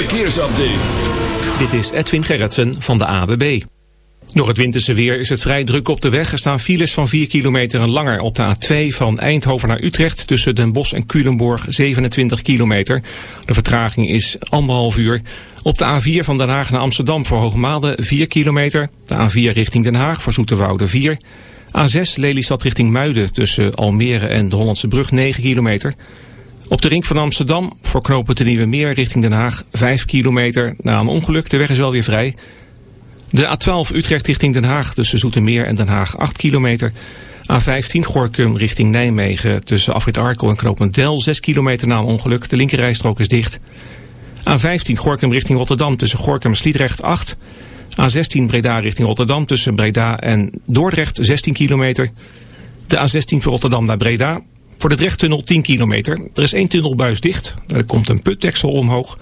Verkeersupdate. Dit is Edwin Gerritsen van de AWB. Nog het winterse weer is het vrij druk op de weg. Er staan files van 4 kilometer en langer op de A2 van Eindhoven naar Utrecht... tussen Den Bosch en Culemborg 27 kilometer. De vertraging is anderhalf uur. Op de A4 van Den Haag naar Amsterdam voor Hoogmaalde 4 kilometer. De A4 richting Den Haag voor Zoeterwoude 4. A6 Lelystad richting Muiden tussen Almere en de Hollandse Brug 9 kilometer... Op de ring van Amsterdam voor knopen de Nieuwe Meer richting Den Haag 5 kilometer. Na een ongeluk, de weg is wel weer vrij. De A12 Utrecht richting Den Haag tussen Zoetermeer en Den Haag 8 kilometer. A15 Gorkum richting Nijmegen tussen Afrit Arkel en knooppunt Del 6 kilometer na een ongeluk. De linkerrijstrook is dicht. A15 Gorkum richting Rotterdam tussen Gorkum en Sliedrecht 8. A16 Breda richting Rotterdam tussen Breda en Dordrecht 16 kilometer. De A16 voor Rotterdam naar Breda voor de Drechttunnel 10 kilometer. Er is één tunnelbuis dicht. Er komt een putdeksel omhoog.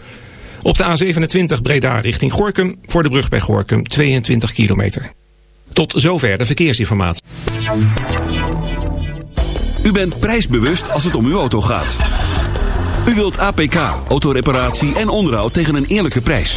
Op de A27 Breda richting Gorkum. Voor de brug bij Gorkum 22 kilometer. Tot zover de verkeersinformatie. U bent prijsbewust als het om uw auto gaat. U wilt APK, autoreparatie en onderhoud tegen een eerlijke prijs.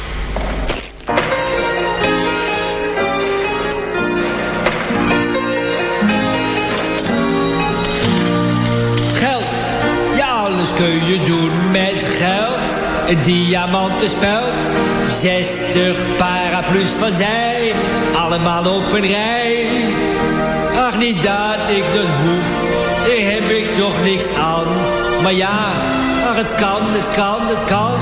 Kun je doen met geld. Een diamanten speld, 60 paraplu's van zij, allemaal op een rij. Ach, niet dat ik dat hoef, daar heb ik toch niks aan. Maar ja, ach, het kan, het kan, het kan.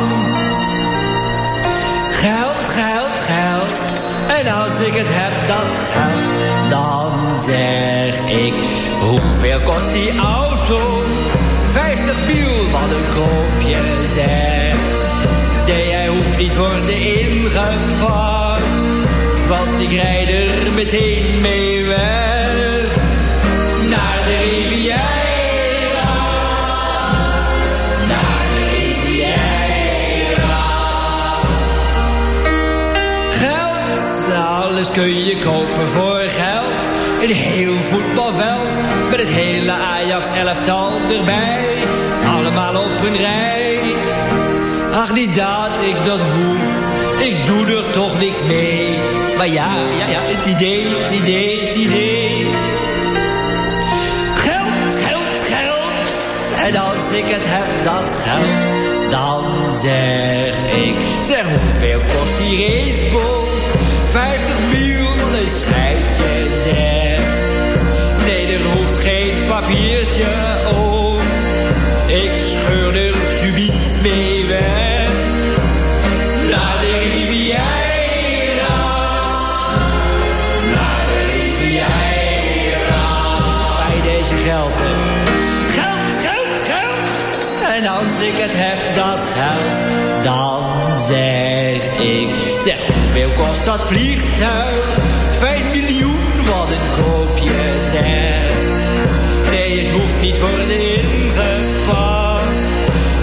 Geld, geld, geld. En als ik het heb, dat geld, dan zeg ik, hoeveel kost die auto? 50 piel, wat een koopje zeg. Nee, jij hoeft niet voor de ingang want ik rijd er meteen mee weg. Naar de Riviera, naar de. Geld, alles kun je kopen voor geld. Een heel voetbalveld het hele Ajax-elftal erbij. Allemaal op een rij. Ach, niet dat ik dat hoef. Ik doe er toch niks mee. Maar ja, ja, ja, het idee, het idee, het idee. Geld, geld, geld. En als ik het heb, dat geld, dan zeg ik... Zeg, hoeveel kost die raceboot? 50 miljoen, een schijtje, papiertje om. Ik scheur er subiet mee weg. Naar de Riviera. Naar de Riviera. Bij deze geld. Geld, geld, geld. En als ik het heb, dat geld, dan zeg ik... Zeg, hoeveel kost dat vliegtuig? Niet voor de ingepakt.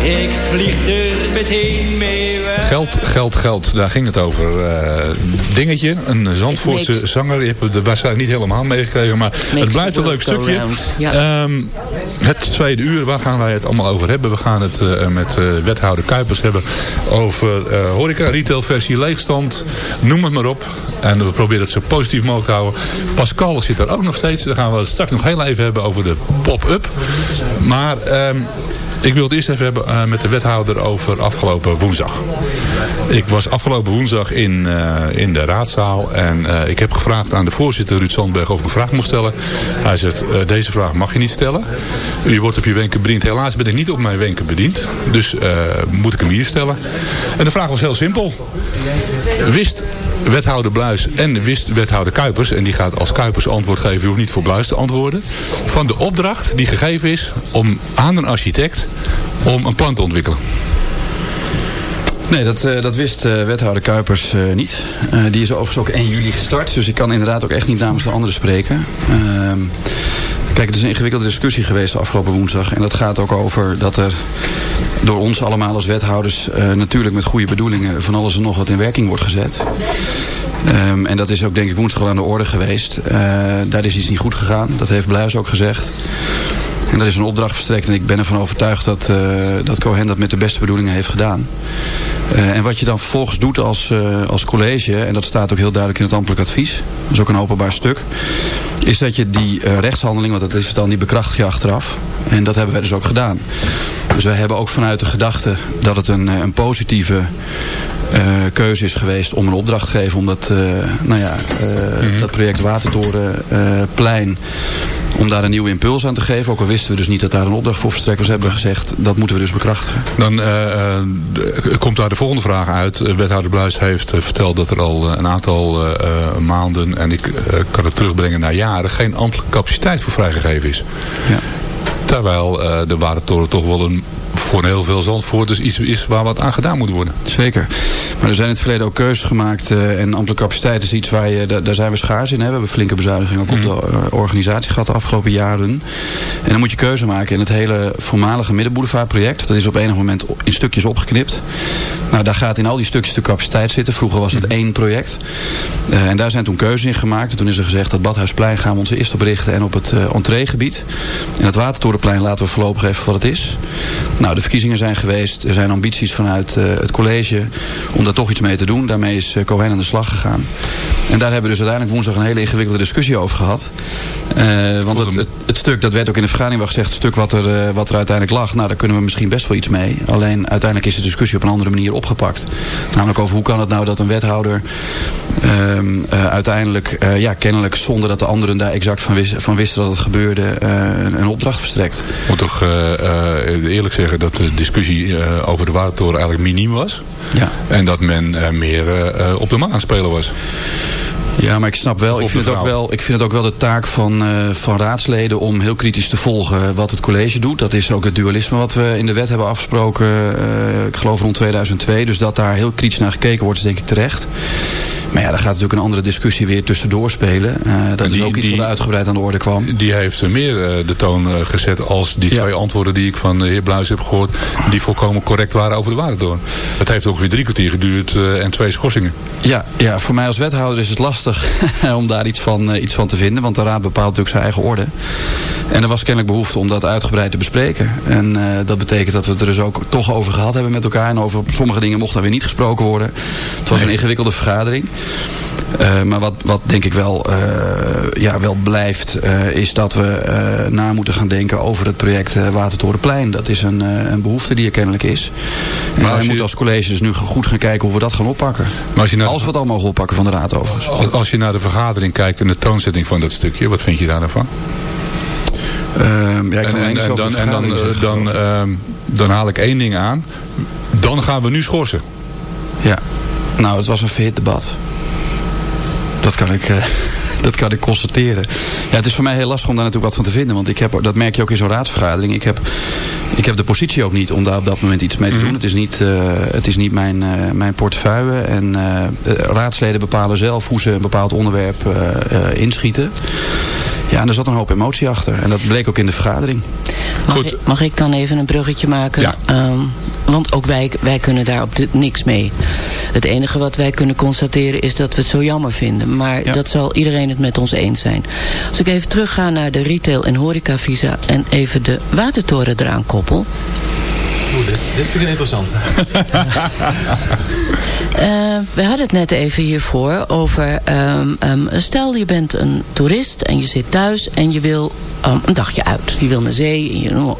Ik vlieg er meteen mee weg. Geld, geld, geld. Daar ging het over. Eh, dingetje, een Zandvoortse zanger. Je hebt het waarschijnlijk niet helemaal meegekregen. Maar het blijft een leuk stukje. Ja. Ehm, het tweede uur, waar gaan wij het allemaal over hebben? We gaan het eh, met eh, wethouder Kuipers hebben over eh horeca, retailversie, leegstand. Noem het maar op. En we proberen het zo positief mogelijk te houden. Pascal zit er ook nog steeds. Daar gaan we het straks nog heel even hebben over de pop-up. Maar... ehm, ik wil het eerst even hebben eh, met de wethouder over afgelopen woensdag. Ik was afgelopen woensdag in, eh, in de raadzaal en eh, ik heb gevraagd aan de voorzitter Ruud Sandberg of ik een vraag moest stellen. Hij zegt, deze vraag mag je niet stellen. U wordt op je wenken bediend. Helaas ben ik niet op mijn wenken bediend. Dus moet ik hem hier stellen. En de vraag was heel simpel. Wist wethouder Bluis en wist wethouder Kuipers... en die gaat als Kuipers antwoord geven, je hoeft niet voor Bluis te antwoorden... van de opdracht die gegeven is om aan een architect om een plan te ontwikkelen. Nee, dat, eh, dat wist eh, wethouder Kuipers eh, niet. Die is overigens ook 1 juli gestart. Dus ik kan inderdaad ook echt niet namens de anderen spreken. Ehm, kijk, het is een ingewikkelde discussie geweest afgelopen woensdag. En dat gaat ook over dat er door ons allemaal als wethouders... eh, natuurlijk met goede bedoelingen van alles en nog wat in werking wordt gezet. Ehm, en dat is ook denk ik woensdag al aan de orde geweest. Eh, daar is iets niet goed gegaan. Dat heeft Bluis ook gezegd. En dat is een opdracht verstrekt. En ik ben ervan overtuigd dat, eh, dat Cohen dat met de beste bedoelingen heeft gedaan. Eh, en wat je dan vervolgens doet als, eh, als college, en dat staat ook heel duidelijk in het ambtelijk advies, dat is ook een openbaar stuk, is dat je die rechtshandeling, want dat is het dan, die bekrachtig je achteraf. En dat hebben wij dus ook gedaan. Dus wij hebben ook vanuit de gedachte dat het een, een positieve eh, keuze is geweest om een opdracht te geven om dat, eh, nou ja, eh, dat project Watertorenplein, om daar een nieuwe impuls aan te geven. Ook al wisten we dus niet dat daar een opdracht voor verstrekt was, hebben we gezegd dat moeten we dus bekrachtigen. Dan komt daar de volgende vraag uit. Wethouder Bluis heeft verteld dat er al een aantal maanden... en ik kan het terugbrengen naar jaren... geen ambtelijke capaciteit voor vrijgegeven is. Ja. Terwijl de Watertoren toch wel een, voor heel veel Zandvoorters iets is waar wat aan gedaan moet worden. Zeker. Maar er zijn in het verleden ook keuzes gemaakt. eh, en ambtelijke capaciteit is iets waar je, daar, zijn we schaars in. Hè. We hebben flinke bezuinigingen ook op de eh, organisatie gehad de afgelopen jaren. En dan moet je keuze maken. in het hele voormalige middenboulevardproject. Dat is op enig moment in stukjes opgeknipt. Nou, daar gaat in al die stukjes de capaciteit zitten. Vroeger was het één project. Eh, en daar zijn toen keuzes in gemaakt. En toen is er gezegd dat Badhuisplein gaan we ons eerst op richten. En op het eh entreegebied. En het Watertorenplein laten we voorlopig even wat het is. Nou, de verkiezingen zijn geweest. Er zijn ambities vanuit eh, het college om daar toch iets mee te doen. Daarmee is eh, Cohen aan de slag gegaan. En daar hebben we dus uiteindelijk woensdag een hele ingewikkelde discussie over gehad. Eh, want het, het, het stuk, dat werd ook in de vergadering wel gezegd, het stuk wat er, eh, wat er uiteindelijk lag, nou daar kunnen we misschien best wel iets mee. Alleen uiteindelijk is de discussie op een andere manier opgepakt. Namelijk over hoe kan het nou dat een wethouder ehm, eh, uiteindelijk, ja kennelijk zonder dat de anderen daar exact van, wist, van wisten dat het gebeurde, een, een opdracht verstrekt. Ik moet toch eerlijk zeggen dat de discussie over de Watertoren eigenlijk miniem was. Ja. En dat men meer op de man aan het spelen was. Ja, maar ik snap wel. Ik vind, het ook wel ik vind het ook wel de taak van, eh, van raadsleden om heel kritisch te volgen wat het college doet. Dat is ook het dualisme wat we in de wet hebben afgesproken, eh, ik geloof rond 2002. Dus dat daar heel kritisch naar gekeken wordt, is denk ik terecht. Maar ja, daar gaat natuurlijk een andere discussie weer tussendoor spelen. Eh, dat die- is ook iets die- wat uitgebreid aan de orde kwam. Die heeft meer de toon gezet als die Ja. twee antwoorden die ik van de heer Bluis heb gehoord. Die volkomen correct waren over de Watertoren. Het heeft ongeveer drie kwartier geduurd en twee schorsingen. Ja, ja, voor mij als wethouder is het lastig om daar iets van, eh, iets van te vinden. Want de raad bepaalt natuurlijk zijn eigen orde. En er was kennelijk behoefte om dat uitgebreid te bespreken. En eh, dat betekent dat we het er dus ook toch over gehad hebben met elkaar. En over sommige dingen mocht daar weer niet gesproken worden. Het was een ingewikkelde vergadering. Eh, maar wat, wat denk ik wel, ja, wel blijft, is dat we na moeten gaan denken over het project Watertorenplein. Dat is een, een behoefte die er kennelijk is. En wij je- moeten als college dus nu goed gaan kijken hoe we dat gaan oppakken. Maar als je, naar, Als we het allemaal mogen oppakken van de raad overigens. als- als je naar de vergadering kijkt en de toonzetting van dat stukje, wat vind je daar nou van? Ehm, ja, ik En, dan, en dan, eh, dan, ehm, dan haal ik één ding aan. Dan gaan we nu schorsen. Ja, nou, het was een verhit debat. Dat kan ik, eh, dat kan ik constateren. Ja, het is voor mij heel lastig om daar natuurlijk wat van te vinden. Want ik heb, dat merk je ook in zo'n raadsvergadering. Ik heb, ik heb de positie ook niet om daar op dat moment iets mee te doen. Het is niet, eh, het is niet mijn, eh, mijn portefeuille. En eh, de raadsleden bepalen zelf hoe ze een bepaald onderwerp inschieten. Ja, en er zat een hoop emotie achter. En dat bleek ook in de vergadering. Mag, Goed. ik, mag ik dan even een bruggetje maken? Ja. Ehm, want ook wij, wij kunnen daar op niks mee. Het enige wat wij kunnen constateren is dat we het zo jammer vinden. Maar Ja. dat zal iedereen het met ons eens zijn. Als ik even terugga naar de retail- en horecavisa... en even de watertoren eraan koppel... Oeh, dit, dit vind ik interessant. Eh, we hadden het net even hiervoor over... ehm, ehm, stel je bent een toerist en je zit thuis en je wil ehm, een dagje uit. Je wil naar zee. En je,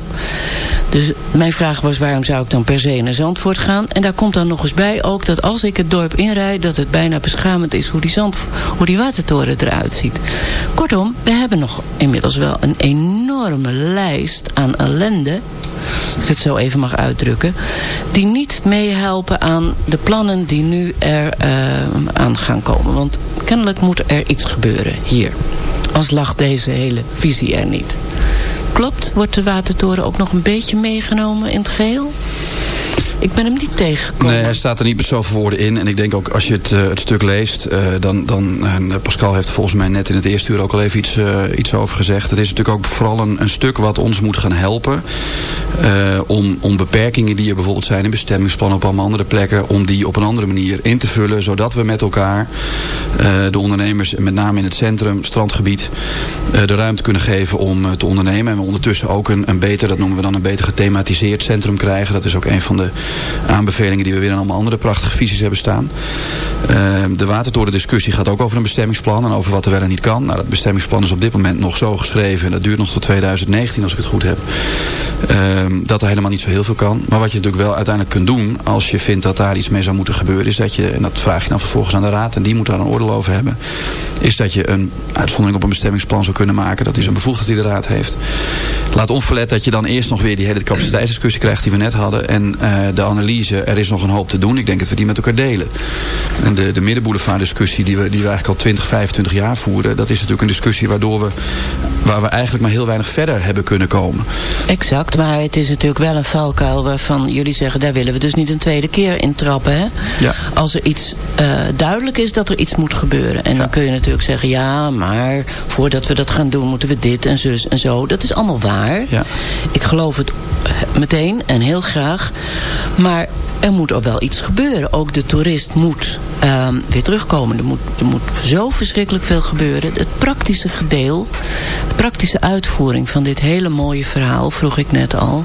dus mijn vraag was waarom zou ik dan per se naar Zandvoort gaan? En daar komt dan nog eens bij ook dat als ik het dorp inrijd... dat het bijna beschamend is hoe die, zand, hoe die watertoren eruit ziet. Kortom, we hebben nog inmiddels wel een enorme lijst aan ellende ik het zo even mag uitdrukken, die niet meehelpen aan de plannen die nu er eh, aan gaan komen. Want kennelijk moet er iets gebeuren hier. Als lag deze hele visie er niet. Klopt, wordt de watertoren ook nog een beetje meegenomen in het geheel? Ik ben hem niet tegengekomen. Nee, hij staat er niet met zoveel woorden in. En ik denk ook als je het, eh, het stuk leest, eh, dan, dan en eh, Pascal heeft volgens mij net in het eerste uur ook al even iets, iets over gezegd. Het is natuurlijk ook vooral een, een stuk wat ons moet gaan helpen. om, om beperkingen die er bijvoorbeeld zijn in bestemmingsplannen op allemaal andere plekken, om die op een andere manier in te vullen. Zodat we met elkaar de ondernemers, met name in het centrum, strandgebied, de ruimte kunnen geven om te ondernemen. En we ondertussen ook een, een beter, dat noemen we dan een beter gethematiseerd centrum krijgen. Dat is ook een van de aanbevelingen die we weer in allemaal andere prachtige visies hebben staan. Uh, de watertorendiscussie gaat ook over een bestemmingsplan en over wat er wel en niet kan. Nou, dat bestemmingsplan is op dit moment nog zo geschreven en dat duurt nog tot 2019 als ik het goed heb. Uh, dat er helemaal niet zo heel veel kan. Maar wat je natuurlijk wel uiteindelijk kunt doen als je vindt dat daar iets mee zou moeten gebeuren is dat je, en dat vraag je dan vervolgens aan de raad en die moet daar een oordeel over hebben, is dat je een uitzondering op een bestemmingsplan zou kunnen maken. Dat is een bevoegdheid die de raad heeft. Laat onverlet dat je dan eerst nog weer die hele capaciteitsdiscussie krijgt die we net hadden en uh, de analyse, er is nog een hoop te doen. Ik denk dat we die met elkaar delen. En de, de middenboulevard discussie die we, die we eigenlijk al 20, 25 jaar voeren, dat is natuurlijk een discussie waardoor we, waar we eigenlijk maar heel weinig verder hebben kunnen komen. Exact, maar het is natuurlijk wel een valkuil waarvan jullie zeggen, daar willen we dus niet een tweede keer in trappen. Hè? Ja. Als er iets uh, duidelijk is dat er iets moet gebeuren. En ja. dan kun je natuurlijk zeggen, ja, maar voordat we dat gaan doen moeten we dit en zus en zo. Dat is allemaal waar. Ja. Ik geloof het meteen en heel graag. Maar er moet ook wel iets gebeuren. Ook de toerist moet um, weer terugkomen. Er moet, er moet zo verschrikkelijk veel gebeuren. Het praktische gedeel, de praktische uitvoering van dit hele mooie verhaal, vroeg ik net al.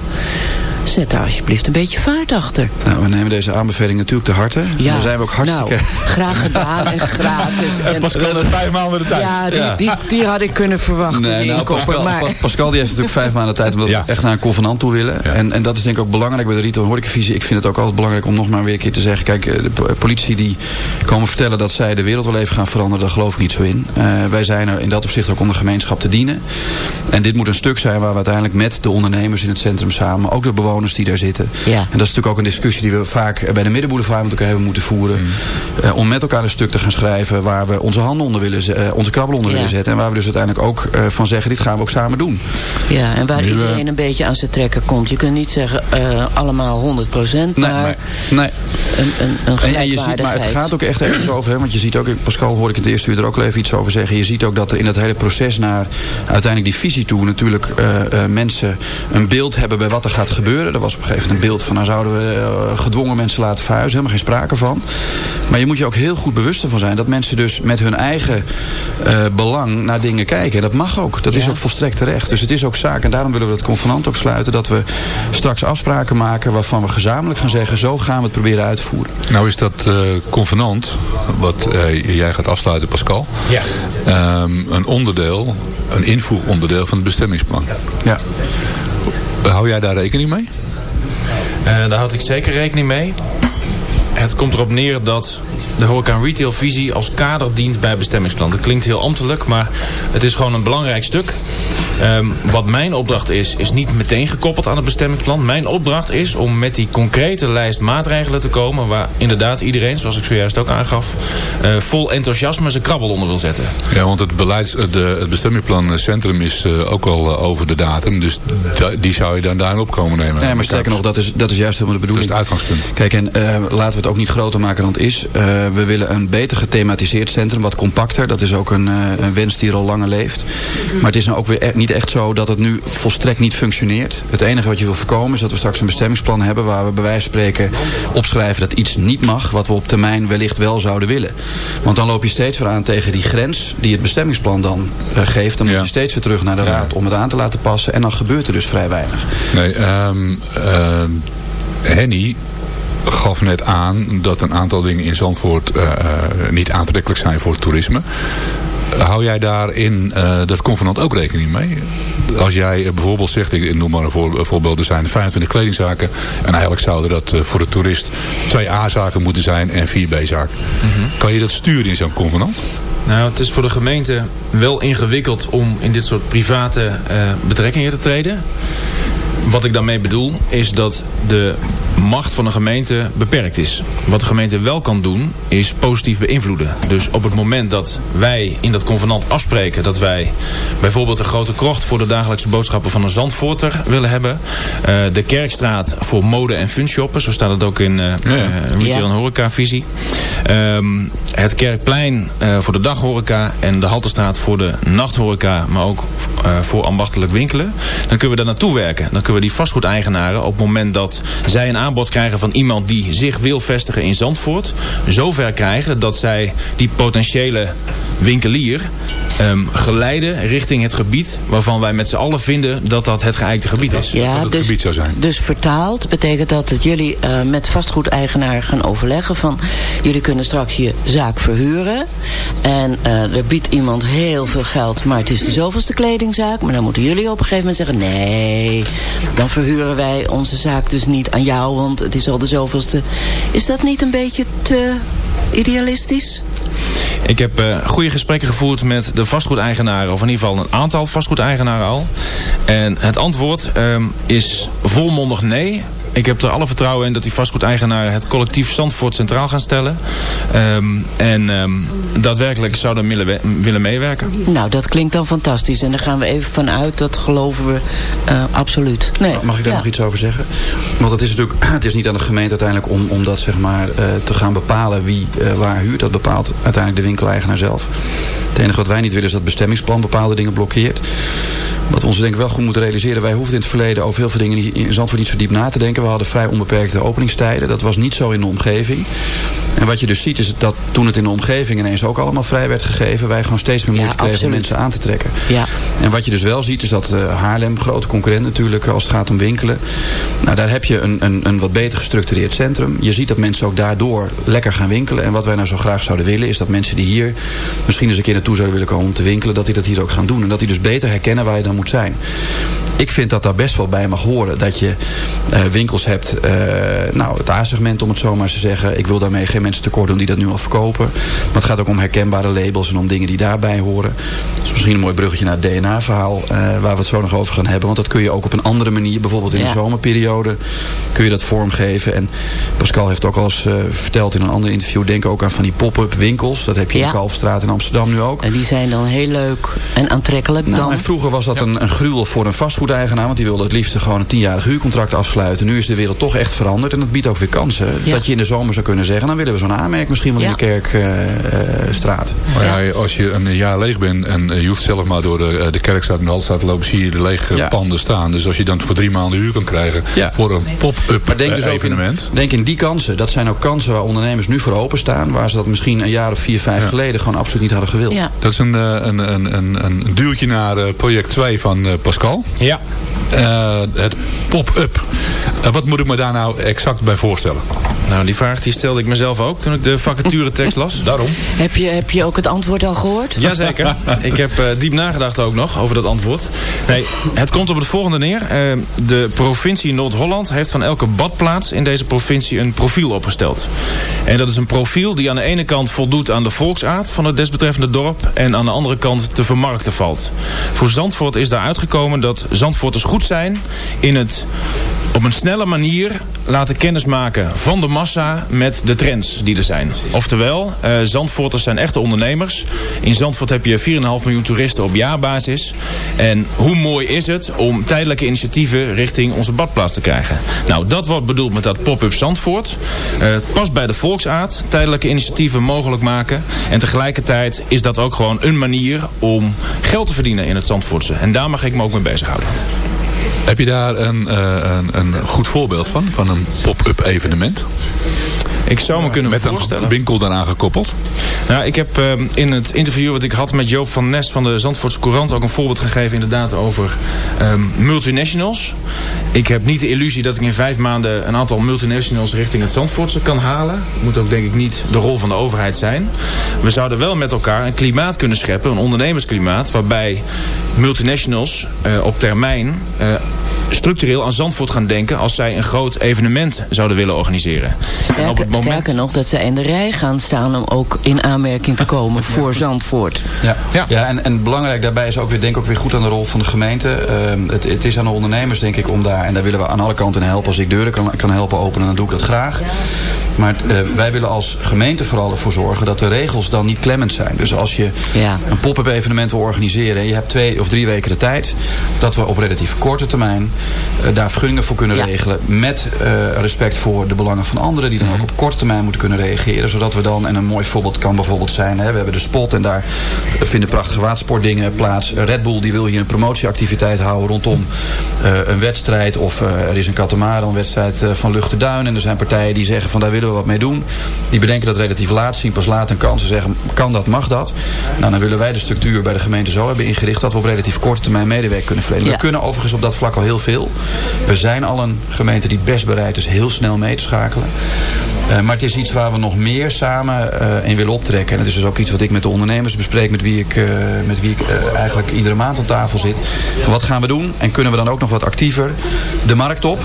Zet daar alsjeblieft een beetje vaart achter. Nou, we nemen deze aanbeveling natuurlijk te harte. Ja, Daar zijn we ook hartstikke... Nou, graag gedaan en gratis. En, en Pascal heeft vijf maanden de tijd. Ja, die, ja. Die, die, had ik kunnen verwachten. Nee, nou, Pascal, maar... Pascal die heeft natuurlijk vijf maanden tijd... omdat ja. we echt naar een convenant toe willen. Ja. En, en dat is denk ik ook belangrijk bij de retail en horecavisie. Ik vind het ook altijd belangrijk om nog maar weer een keer te zeggen... kijk, de politie die komen vertellen dat zij de wereld wel even gaan veranderen... daar geloof ik niet zo in. Uh, wij zijn er in dat opzicht ook om de gemeenschap te dienen. En dit moet een stuk zijn waar we uiteindelijk met de ondernemers in het centrum samen... ook de bewoners die daar zitten. Ja. En dat is natuurlijk ook een discussie die we vaak bij de middenboulevard met elkaar hebben moeten voeren. Mm. Uh, om met elkaar een stuk te gaan schrijven waar we onze handen onder willen uh, onze krabbel onder ja. willen zetten. En waar we dus uiteindelijk ook uh, van zeggen, dit gaan we ook samen doen. Ja, en waar nu, iedereen een beetje aan zijn trekken komt. Je kunt niet zeggen allemaal 100 procent, maar, nee, maar nee. een, een, een en, en je ziet, Maar het gaat ook echt ergens over, hè, want je ziet ook, Pascal hoorde ik in het eerste uur er ook al even iets over zeggen. Je ziet ook dat er in het hele proces naar uiteindelijk die visie toe natuurlijk mensen een beeld hebben bij wat er gaat gebeuren. Er was op een gegeven moment een beeld van nou zouden we uh, gedwongen mensen laten verhuizen. Helemaal geen sprake van. Maar je moet je ook heel goed bewust ervan zijn dat mensen dus met hun eigen uh, belang naar dingen kijken. En dat mag ook. Dat ja. is ook volstrekt terecht. Dus het is ook zaak. En daarom willen we het convenant ook sluiten. Dat we straks afspraken maken waarvan we gezamenlijk gaan zeggen zo gaan we het proberen uit te voeren. Nou is dat uh, convenant, wat jij gaat afsluiten Pascal. Ja. Um, een onderdeel, een invoegonderdeel van het bestemmingsplan. Ja. Hou jij daar rekening mee? Uh, daar houd ik zeker rekening mee. Het komt erop neer dat de horeca retail visie als kader dient bij bestemmingsplan. Dat klinkt heel ambtelijk, maar het is gewoon een belangrijk stuk. Um, wat mijn opdracht is, is niet meteen gekoppeld aan het bestemmingsplan. Mijn opdracht is om met die concrete lijst maatregelen te komen... waar inderdaad iedereen, zoals ik zojuist ook aangaf... Uh, vol enthousiasme zijn krabbel onder wil zetten. Ja, want het, beleids, de, het bestemmingsplan centrum is uh, ook al uh, over de datum. Dus die zou je dan daarin op komen nemen. Nee, maar sterker nog, dat is, dat is juist helemaal de bedoeling. Dat is het uitgangspunt. Kijk, en laten we het ook niet groter maken dan het is. Eh, we willen een beter gethematiseerd centrum, wat compacter. Dat is ook een, eh, een wens die er al langer leeft. Maar het is nou ook weer e- niet echt zo dat het nu volstrekt niet functioneert. Het enige wat je wil voorkomen is dat we straks een bestemmingsplan hebben... waar we bij wijze van spreken opschrijven dat iets niet mag... wat we op termijn wellicht wel zouden willen. Want dan loop je steeds weer aan tegen die grens die het bestemmingsplan dan eh, geeft. Dan moet je steeds weer terug naar de raad om het aan te laten passen. En dan gebeurt er dus vrij weinig. Nee, ehm, Henny gaf net aan dat een aantal dingen in Zandvoort eh, eh, niet aantrekkelijk zijn voor het toerisme. Hou jij daar in eh, dat convenant ook rekening mee? Als jij bijvoorbeeld zegt, ik noem maar een voor- een voorbeeld, er zijn 25 kledingzaken. En eigenlijk zouden dat voor de toerist twee A-zaken moeten zijn en vier B-zaken. Kan je dat sturen in zo'n convenant? Nou, het is voor de gemeente wel ingewikkeld om in dit soort private betrekkingen te treden. Wat ik daarmee bedoel is dat de macht van de gemeente beperkt is. Wat de gemeente wel kan doen is positief beïnvloeden. Dus op het moment dat wij in dat convenant afspreken dat wij bijvoorbeeld een grote krocht voor de dagelijkse boodschappen van een Zandvoorter willen hebben. eh, de Kerkstraat voor mode en funshoppen, zo staat het ook in eh eh, retail en horecavisie. Ehm, het Kerkplein eh, voor de daghoreca en de Haltestraat voor de nachthoreca, maar ook eh, voor ambachtelijk winkelen. Dan kunnen we daar naartoe werken. Dan kunnen we die vastgoedeigenaren op het moment dat zij een aanbod krijgen van iemand die zich wil vestigen in Zandvoort, zover krijgen dat zij die potentiële winkelier ehm, geleiden richting het gebied waarvan wij met z'n allen vinden dat dat het geëikte gebied is. Ja, dus, dus vertaald betekent dat dat jullie eh, met vastgoedeigenaar gaan overleggen van... jullie kunnen straks je zaak verhuren. En eh, er biedt iemand heel veel geld, maar het is de zoveelste kledingzaak. Maar dan moeten jullie op een gegeven moment zeggen... nee, dan verhuren wij onze zaak dus niet aan jou, want het is al de zoveelste. Is dat niet een beetje te idealistisch? Ik heb eh, goede gesprekken gevoerd met de vastgoedeigenaren. Of in ieder geval een aantal vastgoedeigenaren al. En het antwoord ehm, is volmondig nee. Ik heb er alle vertrouwen in dat die vastgoedeigenaren het collectief Zandvoort centraal gaan stellen. Ehm, en ehm, daadwerkelijk zouden willen, we- willen meewerken. Nou, dat klinkt dan fantastisch. En daar gaan we even van uit, dat geloven we eh, absoluut. Nee. Mag ik daar Ja. nog iets over zeggen? Want het is natuurlijk het is niet aan de gemeente uiteindelijk om, om dat zeg maar, eh, te gaan bepalen wie eh, waar huurt. Dat bepaalt uiteindelijk de winkeleigenaar zelf. Het enige wat wij niet willen is dat het bestemmingsplan bepaalde dingen blokkeert. Wat we ons denk ik wel goed moeten realiseren. Wij hoefden in het verleden over heel veel dingen in Zandvoort niet zo diep na te denken. We hadden vrij onbeperkte openingstijden. Dat was niet zo in de omgeving. En wat je dus ziet is dat toen het in de omgeving ineens ook allemaal vrij werd gegeven. Wij gewoon steeds meer moeite kregen om mensen aan te trekken. Ja. En wat je dus wel ziet is dat eh, Haarlem, grote concurrent natuurlijk als het gaat om winkelen. Nou, daar heb je een, een, een wat beter gestructureerd centrum. Je ziet dat mensen ook daardoor lekker gaan winkelen. En wat wij nou zo graag zouden willen is dat mensen die hier misschien eens een keer naartoe zouden willen komen om te winkelen, dat die dat hier ook gaan doen. En dat die dus beter herkennen waar je dan moet zijn. Ik vind dat daar best wel bij mag horen. Dat je eh, winkels hebt, eh, nou het A-segment om het zo maar te zeggen. Ik wil daarmee geen mensen tekort doen die dat nu al verkopen. Maar het gaat ook om herkenbare labels en om dingen die daarbij horen. Dat is misschien een mooi bruggetje naar het DNA-verhaal. eh, waar we het zo nog over gaan hebben. Want dat kun je ook op een andere manier. Bijvoorbeeld in Ja. de zomerperiode kun je dat vormgeven. En Pascal heeft ook al eens eh, verteld in een ander interview. Denk ook aan van die pop-up winkels. Dat heb je in Ja. de Kalfstraat in Amsterdam nu ook. En die zijn dan heel leuk en aantrekkelijk Nou, dan. en vroeger was dat een, een gruwel voor een vastgoedeigenaar. Want die wilde het liefst gewoon een tienjarig huurcontract afsluiten. Nu is de wereld toch echt veranderd. En dat biedt ook weer kansen. Ja. Dat je in de zomer zou kunnen zeggen. Dan willen we zo'n aanmerk misschien wel Ja. in de Kerkstraat. Maar ja, als je een jaar leeg bent en eh, je hoeft zelf maar door de, eh, de kerkstraat en de Halstraat te lopen, zie je de lege Ja. panden staan. Dus als je dan voor drie maanden huur kan krijgen Ja. voor een pop-up denk eh, dus evenement. in, denk in die kansen. Dat zijn ook kansen waar ondernemers nu voor openstaan. Waar ze dat misschien een jaar of vier, vijf geleden gewoon absoluut niet hadden gewild. Ja. Dat is een, eh, een, een, een, een duwtje naar eh, project 2 van eh, Pascal. Ja. Eh, het pop-up. Eh, wat moet ik me daar nou exact bij voorstellen? Nou, die vraag die stelde ik mezelf ook toen ik de vacaturetekst las. Daarom. Heb je, heb je ook het antwoord al gehoord? Jazeker. Ik heb eh, diep nagedacht ook nog over dat antwoord. Nee, het komt op het volgende neer. Eh, de provincie Noord-Holland heeft van elke badplaats in deze provincie een profiel opgesteld. En dat is een profiel die aan de ene kant voldoet aan de volksaard van het desbetreffende dorp. En aan de andere kant te vermarkten valt. Voor Zandvoort is daar uitgekomen dat Zandvoorters goed zijn in het op een snelle manier laten kennismaken van de markt massa met de trends die er zijn. Oftewel, uh, Zandvoorters zijn echte ondernemers. In Zandvoort heb je 4,5 miljoen toeristen op jaarbasis. En hoe mooi is het om tijdelijke initiatieven richting onze badplaats te krijgen. Nou, dat wordt bedoeld met dat pop-up Zandvoort. Uh, het past bij de volksaard. Tijdelijke initiatieven mogelijk maken. En tegelijkertijd is dat ook gewoon een manier om geld te verdienen in het Zandvoortse. En daar mag ik me ook mee bezighouden. Heb je daar een, uh, een, een goed voorbeeld van? Van een pop-up evenement? Ik zou me kunnen met voorstellen. Met een winkel daaraan gekoppeld? Nou, ik heb uh, in het interview wat ik had met Joop van Nes van de Zandvoortse Courant ook een voorbeeld gegeven inderdaad over um, multinationals. Ik heb niet de illusie dat ik in vijf maanden een aantal multinationals richting het Zandvoortse kan halen. Moet ook denk ik niet de rol van de overheid zijn. We zouden wel met elkaar een klimaat kunnen scheppen, een ondernemersklimaat, waarbij multinationals uh, op termijn uh, structureel aan Zandvoort gaan denken als zij een groot evenement zouden willen organiseren. Sterker, op het moment... sterker nog, dat zij in de rij gaan staan om ook in aanmerking te komen voor Zandvoort. Ja, ja. ja en, en belangrijk daarbij is ook weer, denk ik ook weer goed aan de rol van de gemeente. Uh, het, het, is aan de ondernemers denk ik om daar, en daar willen we aan alle kanten helpen. Als ik deuren kan, kan helpen openen, dan doe ik dat graag. Maar uh, wij willen als gemeente vooral ervoor zorgen dat de regels dan niet klemmend zijn. Dus als je ja. een pop-up evenement wil organiseren en je hebt twee of drie weken de tijd, dat we op relatief korte termijn uh, daar vergunningen voor kunnen ja. regelen. Met uh, respect voor de belangen van anderen die dan -hmm. ook op korte termijn moeten kunnen reageren. Zodat we dan, en een mooi voorbeeld kan bijvoorbeeld zijn, hè, we hebben de spot en daar vinden prachtige watersportdingen plaats. Red Bull die wil hier een promotieactiviteit houden rondom een wedstrijd. Of er is een katamaran wedstrijd van Luchterduin. En er zijn partijen die zeggen van daar willen we wat mee doen. Die bedenken dat relatief laat, zien pas laat een kans. Ze zeggen, kan dat, mag dat? Nou, dan willen wij de structuur bij de gemeente zo hebben ingericht... dat we op relatief korte termijn medewerking kunnen verlenen. Ja. We kunnen overigens op dat vlak al heel veel. We zijn al een gemeente die best bereid is heel snel mee te schakelen. Uh, maar het is iets waar we nog meer samen uh, in willen optrekken. En het is dus ook iets wat ik met de ondernemers bespreek... met wie ik, uh, met wie ik eigenlijk iedere maand aan tafel zit. Van wat gaan we doen? En kunnen we dan ook nog wat actiever de markt op?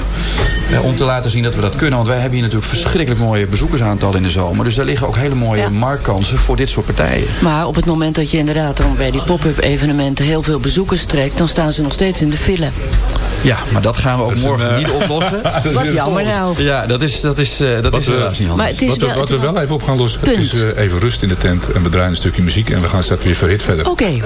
om te laten zien dat we dat kunnen. Want wij hebben hier natuurlijk verschrikkelijk mooie bezoekersaantal in de zomer. Dus daar liggen ook hele mooie ja. marktkansen voor dit soort partijen. Maar op het moment dat je inderdaad dan bij die pop-up evenementen heel veel bezoekers trekt... dan staan ze nog steeds in de file. Ja, maar dat gaan we ook morgen een, uh, niet oplossen. Wat jammer nou. Ja, dat is, dat is, uh, dat Wat is helaas niet Maar is Wat, we- wel, wat we wel even op gaan lossen Punt. is eh, even rust in de tent. En we draaien een stukje muziek en we gaan straks weer verhit verder. Oké.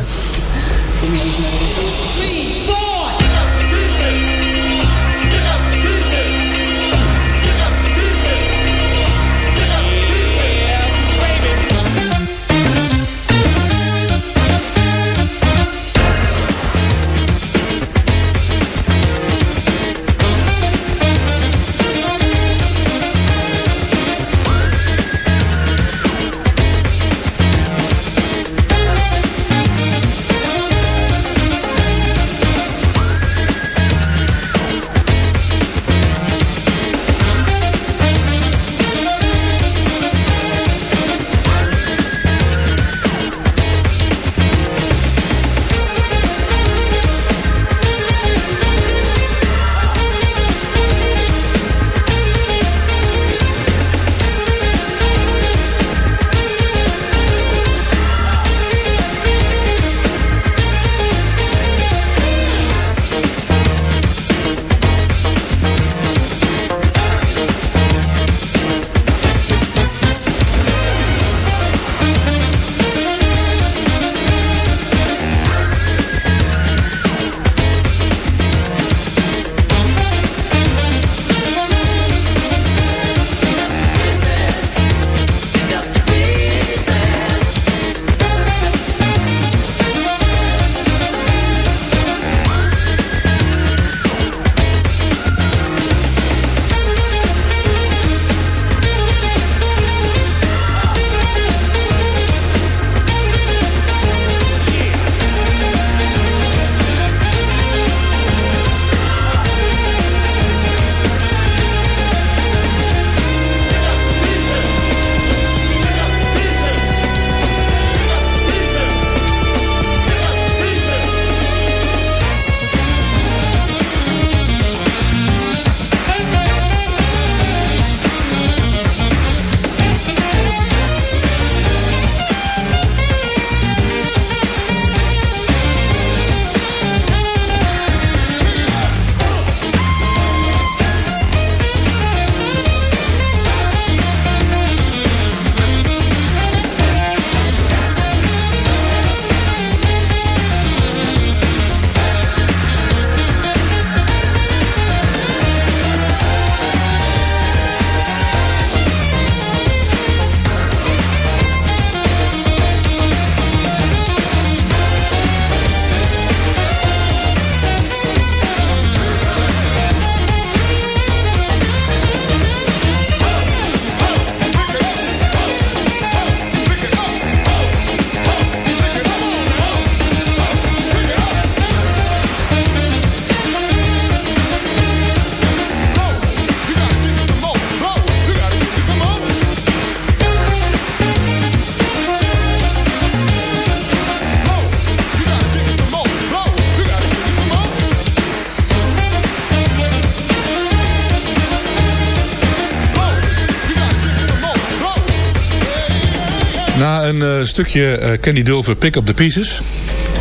Stukje eh, Candy Dulver Pick Up the Pieces.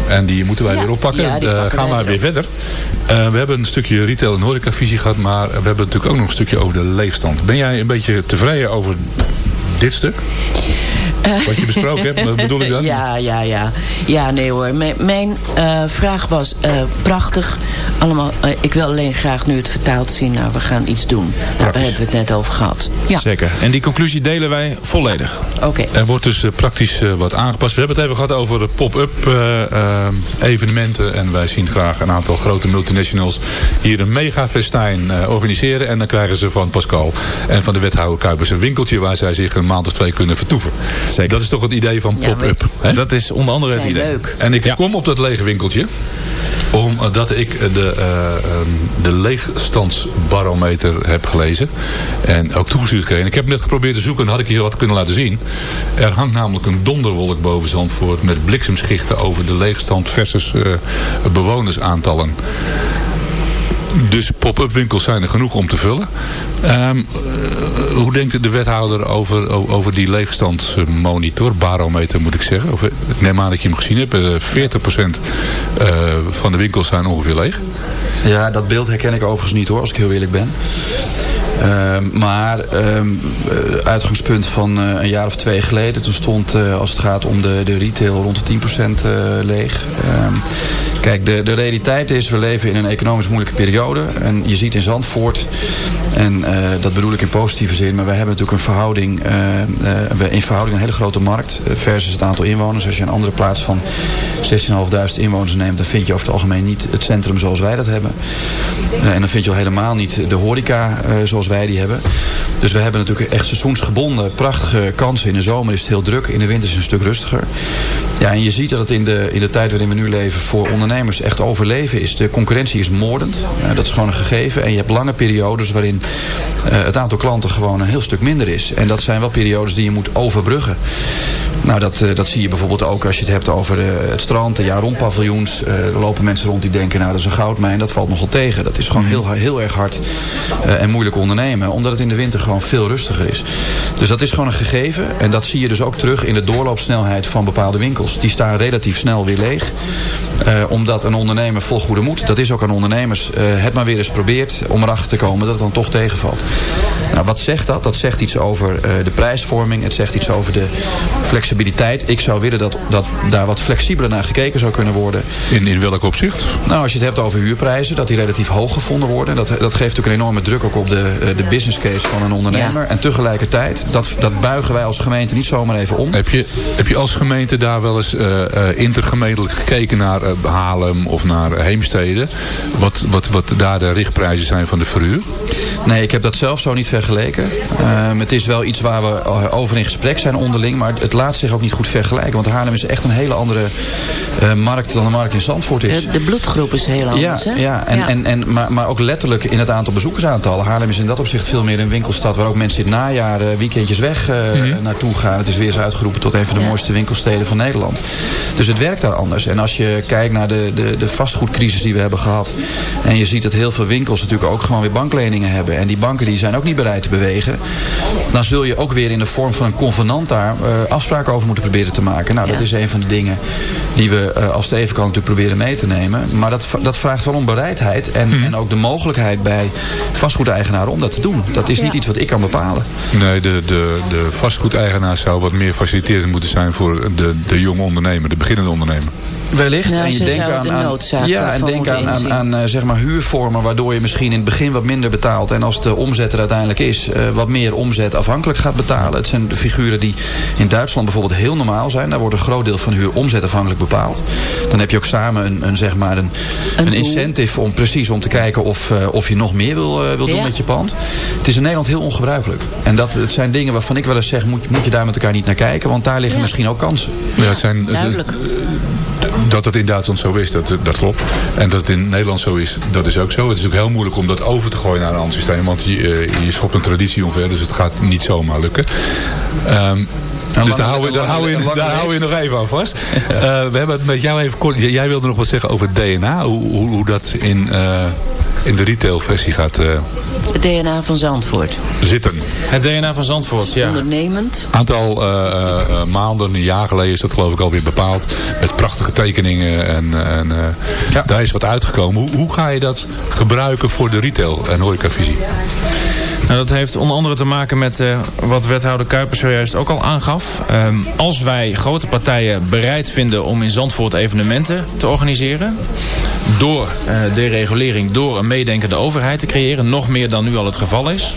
En die moeten wij Ja, weer oppakken. ja, Eh, gaan wij we weer weer verder. Eh, we hebben een stukje retail en horecavisie gehad. Maar we hebben natuurlijk ook nog een stukje over de leegstand. Ben jij een beetje tevreden over dit stuk? Wat je besproken hebt, wat bedoel ik dan? Ja, ja, ja. Ja, nee hoor. Mijn, mijn eh, vraag was eh, prachtig. Allemaal, eh, ik wil alleen graag nu het vertaald zien. Nou, we gaan iets doen. Nou, daar hebben we het net over gehad. Ja, Zeker. En die conclusie delen wij volledig. oké. Er wordt dus eh, praktisch eh, wat aangepast. We hebben het even gehad over de pop-up eh, eh, evenementen. En wij zien graag een aantal grote multinationals hier een mega festijn eh, organiseren. En dan krijgen ze van Pascal en van de wethouder Kuipers een winkeltje waar zij zich een maand of twee kunnen vertoeven. Zeker. Dat is toch het idee van pop-up. Dat is onder andere het idee. leuk. En ik Ja. kom op dat lege winkeltje omdat ik de, eh, ehm, de leegstandsbarometer heb gelezen. En ook toegestuurd gekregen. Ik heb net geprobeerd te zoeken en had ik je wat kunnen laten zien. Er hangt namelijk een donderwolk boven Zandvoort met bliksemschichten over de leegstand versus eh, bewonersaantallen. Dus pop-up winkels zijn er genoeg om te vullen. Ehm, eh, hoe denkt de wethouder over, over die leegstandsmonitor, barometer moet ik zeggen? Of, eh, neem aan dat je hem gezien hebt. Eh, 40% eh, van de winkels zijn ongeveer leeg. Ja, dat beeld herken ik overigens niet hoor, als ik heel eerlijk ben. Ehm, maar eh, uitgangspunt van een jaar of twee geleden... toen stond, als het gaat om de, de retail, rond de 10% eh, leeg. Kijk, de, de realiteit is, we leven in een economisch moeilijke periode. En je ziet in Zandvoort, en eh, dat bedoel ik in positieve zin... maar wij hebben natuurlijk een verhouding, we- in verhouding een hele grote markt... versus het aantal inwoners. Als je een andere plaats van 16.500 inwoners neemt... dan vind je over het algemeen niet het centrum zoals wij dat hebben. En dan vind je al helemaal niet de horeca zoals wij die hebben. Dus we hebben natuurlijk echt seizoensgebonden prachtige kansen. In de zomer is het heel druk, in de winter is het een stuk rustiger. Ja, en je ziet dat het in de, in de tijd waarin we nu leven voor ondernemers echt overleven is. De concurrentie is moordend. Dat is gewoon een gegeven. En je hebt lange periodes waarin het aantal klanten gewoon een heel stuk minder is. En dat zijn wel periodes die je moet overbruggen. Nou, dat, eh, dat zie je bijvoorbeeld ook als je het hebt over eh, het strand, de jaar rond paviljoens. Eh, er lopen mensen rond die denken, nou dat is een goudmijn. Dat valt nogal tegen. Dat is gewoon heel, heel erg hard eh, en moeilijk ondernemen. Omdat het in de winter gewoon veel rustiger is. Dus dat is gewoon een gegeven. En dat zie je dus ook terug in de doorloopsnelheid van bepaalde winkels. Die staan relatief snel weer leeg. Eh, omdat een ondernemer vol goede moed, dat is ook aan ondernemers, eh, het maar weer eens probeert om erachter te komen dat het dan toch tegenvalt. Nou, wat zegt dat? Dat zegt iets over eh, de prijsvorming. Het zegt iets over de flexibiliteit. Ik zou willen dat, dat daar wat flexibeler naar gekeken zou kunnen worden. In, in welk opzicht? Nou, als je het hebt over huurprijzen, dat die relatief hoog gevonden worden. Dat, dat geeft natuurlijk een enorme druk ook op de, eh, de business case van een ondernemer. En tegelijkertijd, dat, dat buigen wij als gemeente niet zomaar even om. Heb je, heb je als gemeente daar wel eens eh, eh, intergemeentelijk gekeken naar eh, Haarlem of naar Heemstede? Wat, wat, wat daar de richtprijzen zijn van de verhuur? Nee, ik heb dat zelf zo niet vergeleken. Ehm, het is wel iets waar we eh, over in gesprek zijn onderling. Maar het laat zich ook niet goed vergelijken. Want Haarlem is echt een hele andere eh, markt dan de markt in Zandvoort is. De, de bloedgroep is heel anders, ja, hè? ja. En, En, en, maar, maar ook letterlijk in het aantal bezoekersaantallen. Haarlem is in dat opzicht veel meer een winkelstad... waar ook mensen in het najaar eh, weekendjes weg eh, naartoe gaan. Het is weer eens uitgeroepen tot een van de mooiste winkelsteden van Nederland. Dus het werkt daar anders. En als je kijkt naar de, de, de vastgoedcrisis die we hebben gehad... en je ziet dat heel veel winkels natuurlijk ook gewoon weer bankleningen hebben... en die banken die zijn ook niet bereid te bewegen... dan zul je ook weer in de vorm van een convenant daar eh, afspraken over moeten proberen te maken. Nou, dat is een van de dingen die we eh, als Stevenkant natuurlijk proberen mee te nemen. Maar dat, dat vraagt wel om bereidheid en, en ook de mogelijkheid bij vastgoedeigenaren om dat te doen. Dat is niet Ja. iets wat ik kan bepalen. Nee, de, de, de vastgoedeigenaar zou wat meer faciliterend moeten zijn voor de, de jonge ondernemer, de beginnende ondernemer. Wellicht. Nou, en je denkt aan, de aan, ja, en denk aan, aan, inzien. aan eh, zeg maar huurvormen waardoor je misschien in het begin wat minder betaalt. En als de omzet er uiteindelijk is, eh, wat meer omzet afhankelijk gaat betalen. Het zijn de figuren die in Duitsland bijvoorbeeld heel normaal zijn. Daar wordt een groot deel van de huur omzetafhankelijk bepaald. Dan heb je ook samen een, een, zeg maar een, Een incentive om precies om te kijken of, eh, of je nog meer wil, eh, wil doen Ja. met je pand. Het is in Nederland heel ongebruikelijk. En dat het zijn dingen waarvan ik wel eens zeg, moet, moet je daar met elkaar niet naar kijken. Want daar liggen Ja. misschien ook kansen. Ja, het zijn, het- Duidelijk. Dat het in Duitsland zo is, dat, dat klopt. En dat het in Nederland zo is, dat is ook zo. Het is ook heel moeilijk om dat over te gooien naar een ander systeem. Want je, eh, je schopt een traditie omver, dus het gaat niet zomaar lukken. Ehm, dus daar houden we, houden we, daar we nog even aan vast. Eh, we hebben het met jou even kort. Jij wilde nog wat zeggen over DNA. Hoe, hoe, hoe dat in, eh, in de retailversie gaat eh, Het DNA van Zandvoort. zitten. Het DNA van Zandvoort, ja. Ondernemend. aantal eh, eh, maanden, een jaar geleden is dat geloof ik alweer bepaald. Met prachtige tekeningen en, en eh, daar is wat uitgekomen. Hoe, hoe ga je dat gebruiken voor de retail en horecavisie? Nou, dat heeft onder andere te maken met eh, wat wethouder Kuipers zojuist ook al aangaf. Ehm, als wij grote partijen bereid vinden om in Zandvoort evenementen te organiseren... door eh, deregulering, door een meedenkende overheid te creëren... nog meer dan nu al het geval is...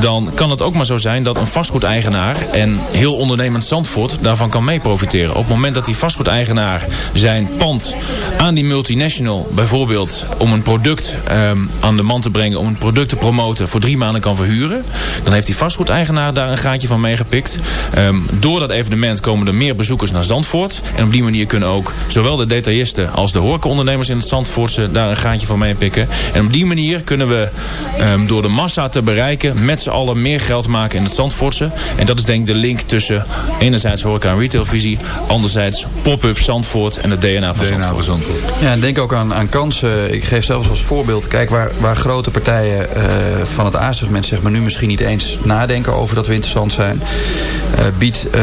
dan kan het ook maar zo zijn dat een vastgoedeigenaar... en heel ondernemend Zandvoort daarvan kan mee profiteren. Op het moment dat die vastgoedeigenaar zijn pand aan die multinational... bijvoorbeeld om een product ehm, aan de man te brengen... om een product te promoten voor drie maanden kan verhuren... dan heeft die vastgoedeigenaar daar een gaatje van meegepikt. Ehm, door dat evenement komen er meer bezoekers naar Zandvoort. En op die manier kunnen ook zowel de detailisten als de horecaondernemers in het Zandvoortse daar een gaatje van meepikken. En op die manier kunnen we ehm, door de massa te bereiken met z'n allen meer geld maken in het Zandvoortse. En dat is denk ik de link tussen enerzijds horeca en retailvisie, anderzijds pop-up Zandvoort en het DNA van DNA Zandvoort. van Zandvoort. Ja, en denk ook aan, aan kansen. Ik geef zelfs als voorbeeld. Kijk, waar, waar grote partijen eh, van het A-segment zeg maar, nu misschien niet eens nadenken over dat we interessant zijn. eh, biedt eh,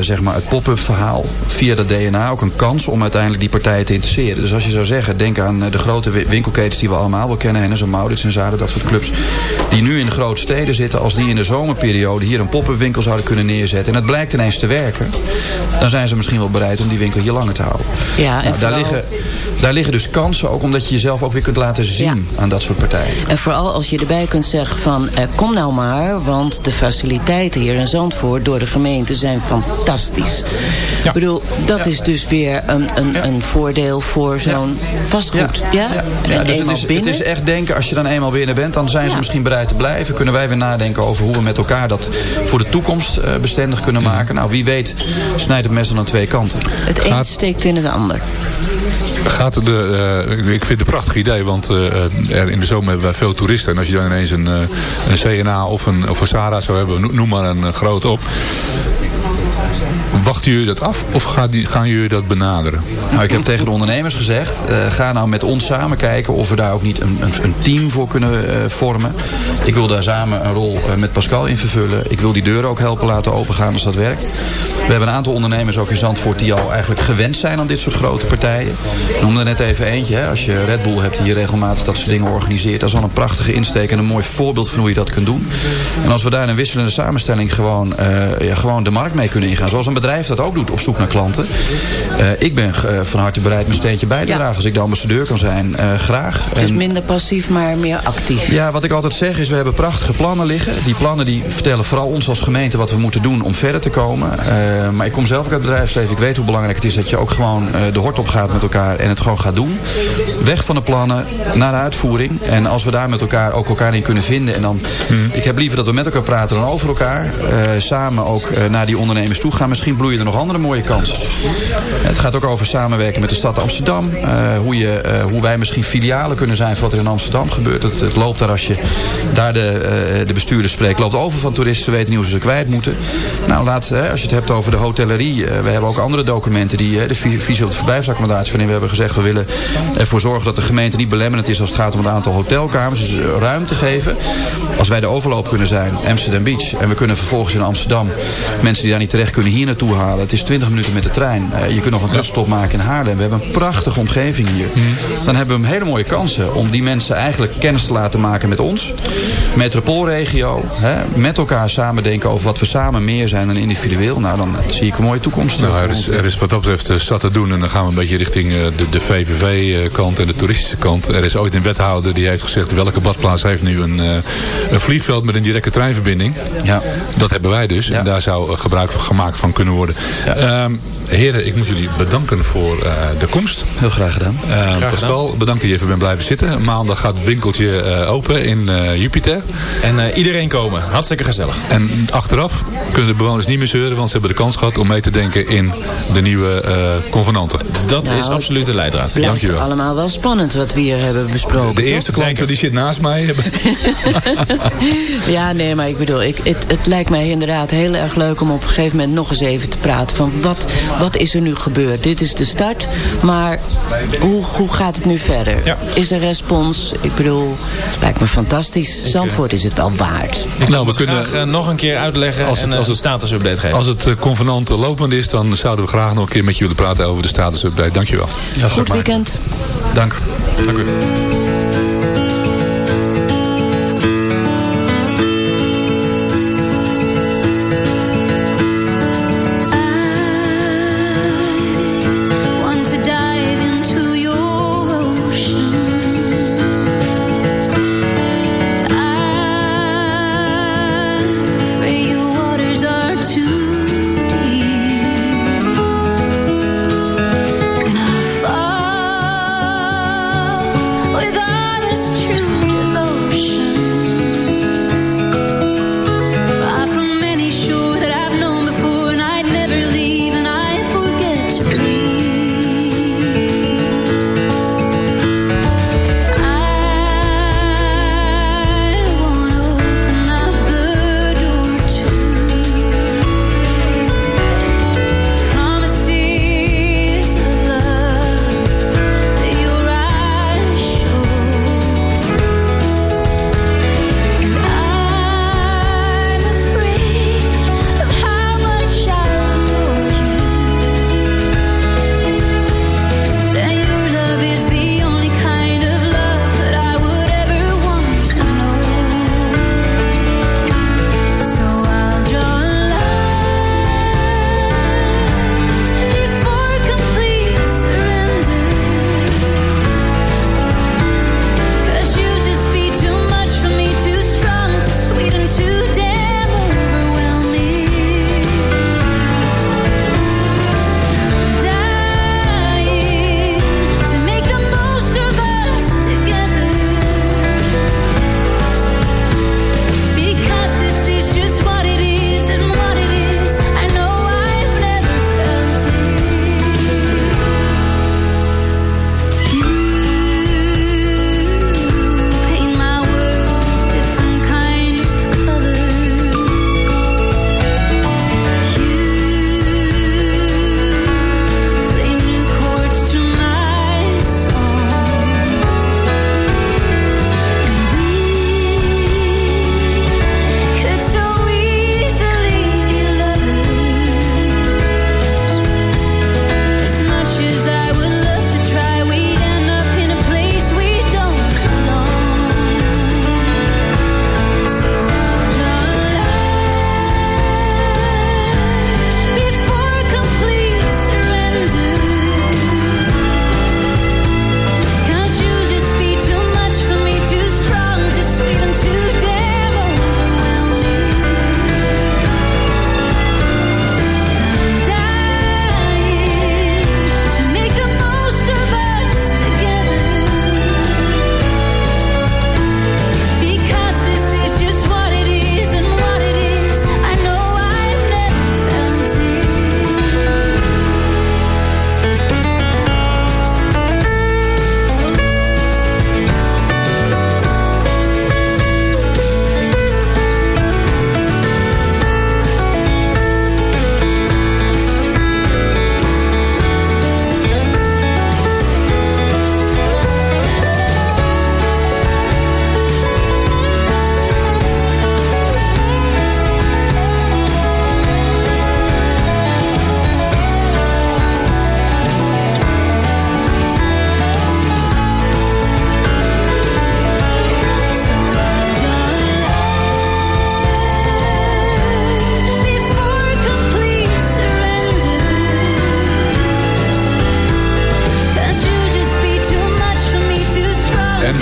zeg maar het pop-up verhaal via dat DNA ook een kans om uiteindelijk die partijen te interesseren. Dus als je zou zeggen, denk aan eh, de grote wi- winkelketens die we allemaal wel kennen. En zo Maurits en Zade, dat soort clubs. Die nu in de grote steden zitten. Als die in de zomerperiode hier een pop-up winkel zouden kunnen neerzetten. En het blijkt ineens te werken. Dan zijn ze misschien wel bereid om die winkel hier langer te houden. Ja, en Nou, daar, liggen, daar liggen dus kansen ook omdat je jezelf ook weer kunt laten zien aan dat soort partijen. En vooral als je erbij kunt zeggen van eh, kom nou maar, want de faciliteiten hier in Zandvoort door de gemeente zijn fantastisch. Ik bedoel, dat is dus weer een, een, een voordeel voor zo'n vastgoed. Ja? Ja, En dus het is, het is echt denken, als je dan eenmaal binnen bent... dan zijn ze Ja. misschien bereid te blijven. Kunnen wij weer nadenken over hoe we met elkaar dat voor de toekomst eh, bestendig kunnen maken. Nou, wie weet snijdt het mes dan aan twee kanten. Het een steekt in het ander. Gaat de, eh, ik vind het een prachtig idee, want eh, er in de zomer hebben wij veel toeristen. En als je dan ineens een, eh, een CNA of een, of een Sara zou hebben, no- noem maar een groot op. Wachten jullie dat af of gaan, jullie dat benaderen? Nou, ik heb tegen de ondernemers gezegd... eh, ga nou met ons samen kijken of we daar ook niet een, een, team voor kunnen eh, vormen. Ik wil daar samen een rol eh, met Pascal in vervullen. Ik wil die deuren ook helpen laten opengaan als dat werkt. We hebben een aantal ondernemers ook in Zandvoort... die al eigenlijk gewend zijn aan dit soort grote partijen. Ik noemde er net even eentje. Hè. Als je Red Bull hebt die hier regelmatig dat soort dingen organiseert... dat is al een prachtige insteek en een mooi voorbeeld van hoe je dat kunt doen. En als we daar een wisselende samenstelling gewoon, gewoon de markt mee kunnen ingaan... zoals een bedrijf dat ook doet op zoek naar klanten. Eh, ik ben eh, van harte bereid mijn steentje bij te Ja. dragen. Als ik de ambassadeur kan zijn, eh, graag. Dus En- minder passief, maar meer actief. ja, wat ik altijd zeg is, we hebben prachtige plannen liggen. Die plannen die vertellen vooral ons als gemeente wat we moeten doen om verder te komen. Eh, maar ik kom zelf ook uit het bedrijfsleven. Ik weet hoe belangrijk het is dat je ook gewoon eh, de hort op gaat met elkaar en het gewoon gaat doen. Weg van de plannen naar de uitvoering. En als we daar met elkaar ook elkaar in kunnen vinden. En dan, ik heb liever dat we met elkaar praten dan over elkaar. Eh, samen ook eh, naar die ondernemers toe gaan. Misschien bloeien er nog andere mooie kansen. Het gaat ook over samenwerken met de stad Amsterdam. Eh, hoe, je, eh, hoe wij misschien filialen kunnen zijn voor wat er in Amsterdam gebeurt. Het, loopt daar als je daar de, eh, de bestuurders spreekt. loopt over van toeristen. Ze weten niet hoe ze ze kwijt moeten. Nou, laat, als je het hebt over de hotellerie. we hebben ook andere documenten. Die, de vi- visie op de verblijfsaccommodatie. Waarin we hebben gezegd we willen ervoor zorgen dat de gemeente niet belemmerend is als het gaat om het aantal hotelkamers. Dus ruimte geven. Als wij de overloop kunnen zijn, Amsterdam Beach. En we kunnen vervolgens in Amsterdam mensen die daar niet terecht kunnen hier naartoe halen. Het is 20 minuten met de trein. Eh, je kunt nog een tussenstop maken in Haarlem. We hebben een prachtige omgeving hier. Dan hebben we hele mooie kansen om die mensen eigenlijk kennis te laten maken met ons. Metropoolregio. Hè, met elkaar samen denken over wat we samen meer zijn dan individueel. Nou, dan zie ik een mooie toekomst. Nou, er, is, er is wat dat betreft eh, zat te doen. En dan gaan we een beetje richting eh, de, de VVV-kant en de toeristische kant. Er is ooit een wethouder die heeft gezegd... welke badplaats heeft nu een, eh, een vliegveld met een directe treinverbinding. Ja. Dat hebben wij dus. En daar zou eh, gebruik van gemaakt van kunnen worden. Ehm, heren, ik moet jullie bedanken voor eh, de komst. Heel graag gedaan. Pascal, bedankt dat je even bent blijven zitten. Maandag gaat het winkeltje eh, open in eh, Jupiter. En eh, iedereen komen. Hartstikke gezellig. En achteraf kunnen de bewoners niet meer zeuren... want ze hebben de kans gehad om mee te denken in de nieuwe eh, convenanten. Dat Nou, is absoluut de leidraad. Blijft Dankjewel. allemaal wel spannend wat we hier hebben besproken. De eerste klant die zit naast mij. Ja, nee, maar ik bedoel, ik, het, het lijkt mij inderdaad heel erg leuk om op een gegeven moment nog eens even te praten. Van wat, wat is er nu gebeurd? Dit is de start, maar hoe, hoe gaat het nu verder? Ja. Is er respons? Ik bedoel, lijkt me fantastisch. Zandvoort is het wel waard. Nou, we Ik kunnen, graag eh, nog een keer uitleggen Als het- en eh, als een het- status-update geven. als het eh, convenant eh, lopend is, dan zouden we graag nog een keer met jullie praten over de status update. Dankjewel. Goed weekend. Dank. Dank u.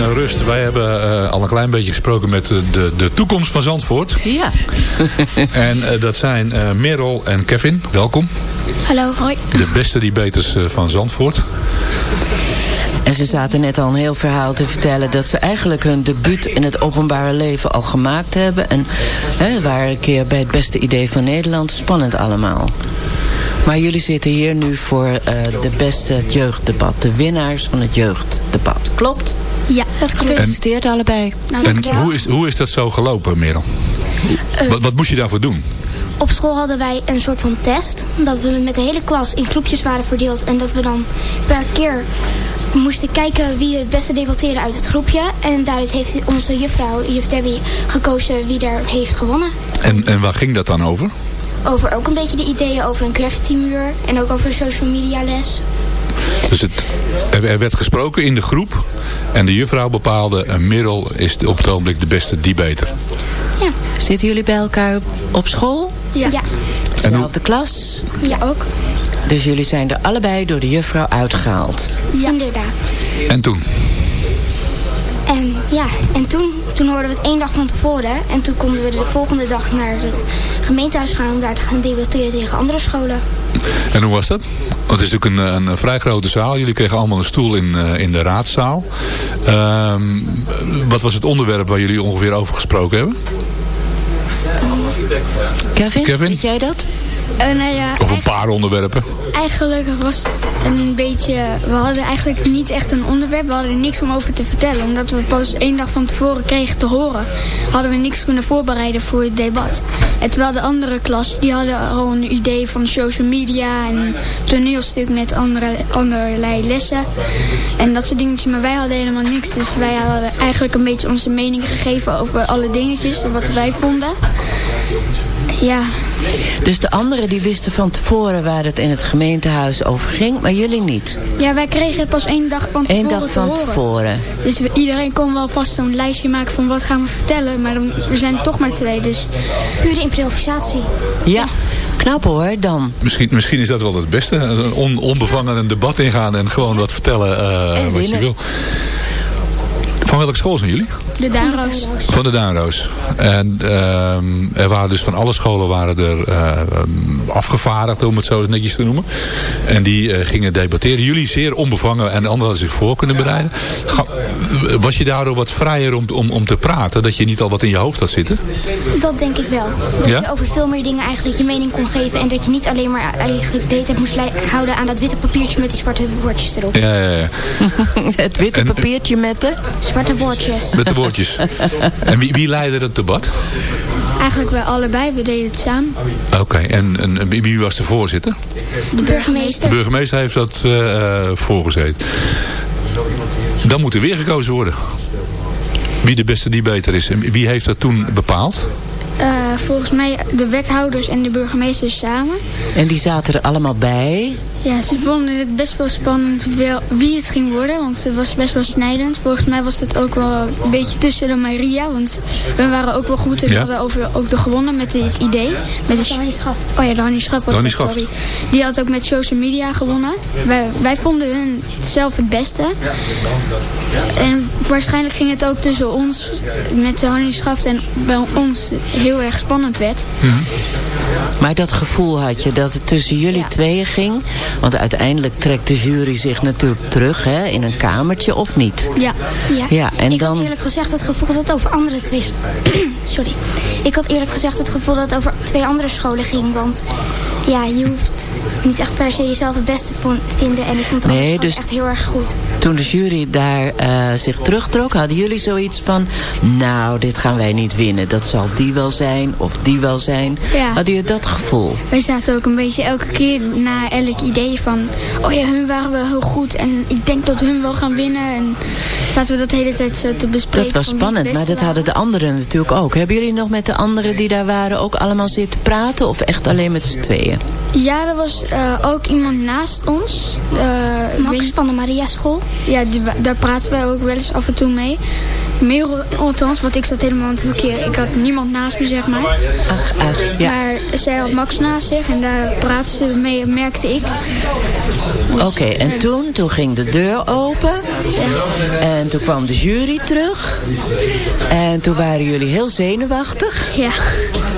En eh, rust, wij hebben eh, al een klein beetje gesproken met eh, de, de toekomst van Zandvoort. Ja. En eh, dat zijn eh Merel en Kevin, welkom. Hallo, hoi. De beste debaters van Zandvoort. En ze zaten net al een heel verhaal te vertellen... dat ze eigenlijk hun debuut in het openbare leven al gemaakt hebben. En hè, waren een keer bij het beste idee van Nederland. Spannend allemaal. Maar jullie zitten hier nu voor eh, de beste jeugddebat. De winnaars van het jeugddebat. Klopt? Ja, dat klopt. Gefeliciteerd allebei. Nou, En hoe is, hoe is dat zo gelopen, Merel? Eh. Wat, wat moest je daarvoor doen? op school hadden wij een soort van test. Dat we met de hele klas in groepjes waren verdeeld. En dat we dan per keer moesten kijken wie het beste debatteerde uit het groepje. En daaruit heeft onze juffrouw, juf Debbie, gekozen wie er heeft gewonnen. En, en waar ging dat dan over? Over ook een beetje de ideeën over een graffiti muur. En ook over een social media les. Dus het, er, er werd gesproken in de groep. En de juffrouw bepaalde, een Merel is op het ogenblik de beste debater. Zitten jullie bij elkaar op, school? Ja. ja. Dezelfde klas? Ja, ook. Dus jullie zijn er allebei door de juffrouw uitgehaald? Ja. Inderdaad. En toen? En ja, en toen, toen hoorden we het één dag van tevoren. En toen konden we de volgende dag naar het gemeentehuis gaan... om daar te gaan debatteren tegen andere scholen. En hoe was dat? Want het is natuurlijk een, een vrij grote zaal. Jullie kregen allemaal een stoel in, uh, in de raadzaal. Ehm, wat was het onderwerp waar jullie ongeveer over gesproken hebben? Kevin, Kevin? weet jij dat? Uh, nou ja, of een paar onderwerpen? Eigenlijk was het een beetje... We hadden eigenlijk niet echt een onderwerp. We hadden niks om over te vertellen. Omdat we pas één dag van tevoren kregen te horen... hadden we niks kunnen voorbereiden voor het debat. En terwijl de andere klas... die hadden al een idee van social media... en een toneelstuk met andere, allerlei lessen. En dat soort dingetjes. Maar wij hadden helemaal niks. Dus wij hadden eigenlijk een beetje onze mening gegeven... over alle dingetjes en wat wij vonden. Ja, dus de anderen die wisten van tevoren waar het in het gemeentehuis over ging, maar jullie niet? Ja, wij kregen het pas één dag van tevoren Eén dag van tevoren. Dus we, iedereen kon wel vast zo'n lijstje maken van wat gaan we vertellen. Maar dan, we zijn toch maar twee, dus pure improvisatie. Ja. ja. Knap hoor, dan. Misschien, misschien is dat wel het beste. Een on, onbevangen een debat ingaan en gewoon wat vertellen uh, wat je wil. Van welke school zijn jullie? De Duinroos. Van de Duinroos. En uh, er waren dus van alle scholen waren er uh, afgevaardigd, om het zo netjes te noemen. En die uh, gingen debatteren. Jullie zeer onbevangen en de anderen hadden zich voor kunnen bereiden. Ga, was je daardoor wat vrijer om, om, om te praten? Dat je niet al wat in je hoofd had zitten? Dat denk ik wel. Dat ja? je over veel meer dingen eigenlijk je mening kon geven. En dat je niet alleen maar eigenlijk de tijd moest houden aan dat witte papiertje met die zwarte woordjes erop. Ja, ja, ja. het witte en, papiertje met de? Zwarte woordjes. Met de woordjes. en wie, wie leidde het debat? Eigenlijk wij allebei, we deden het samen. Oké, okay. en, en, wie was de voorzitter? De burgemeester. De burgemeester heeft dat uh, voorgezeten. Dan moet er weer gekozen worden. Wie de beste debater is. En wie heeft dat toen bepaald? Uh, volgens mij de wethouders en de burgemeesters samen. En die zaten er allemaal bij? Ja, ze vonden het best wel spannend wie het ging worden, want het was best wel snijdend. Volgens mij was het ook wel een beetje tussen de Maria, want we waren ook wel goed en ja. hadden over, ook de gewonnen met het idee. Met de Schaft. Oh ja, de Hannie Schaft was dat, sorry. Die had ook met social media gewonnen. Wij, wij vonden hun zelf het beste. En waarschijnlijk ging het ook tussen ons met de Hannie Schaft en bij ons heel erg spannend werd. Mm-hmm. Maar dat gevoel had je dat het tussen jullie ja. tweeën ging. Want uiteindelijk trekt de jury zich natuurlijk terug hè, in een kamertje of niet. Ja. ja. ja en ik dan... had eerlijk gezegd het gevoel dat het over andere twee... Sorry. Ik had eerlijk gezegd het gevoel dat het over twee andere scholen ging. Want ja, je hoeft niet echt per se jezelf het beste vinden. En ik vond het nee, dus echt heel erg goed. Toen de jury daar uh, zich terugtrok, hadden jullie zoiets van... Nou, dit gaan wij niet winnen. Dat zal die wel zijn of die wel zijn. Ja. Hadden jullie dat gevoel? Wij zaten ook een beetje elke keer na elk idee van... Oh ja, hun waren wel heel goed en ik denk dat hun wel gaan winnen. En zaten we dat de hele tijd zo te bespreken. Dat was spannend, maar dat hadden de anderen natuurlijk ook. Hebben jullie nog met de anderen die daar waren ook allemaal zitten praten? Of echt alleen met z'n tweeën? Ja, er was uh, ook iemand naast ons. Uh, Max van de Maria School. Ja, die, daar praten wij ook wel eens af en toe mee. Merel, althans, want ik zat helemaal aan het hoekje. Ik had niemand naast me, zeg maar. Ach, ach, ja. Maar zij had Max naast zich en daar praten ze mee, merkte ik. Oké, okay, en toen, toen ging de deur open. Ja. En toen kwam de jury terug. En toen waren jullie heel zenuwachtig. Ja.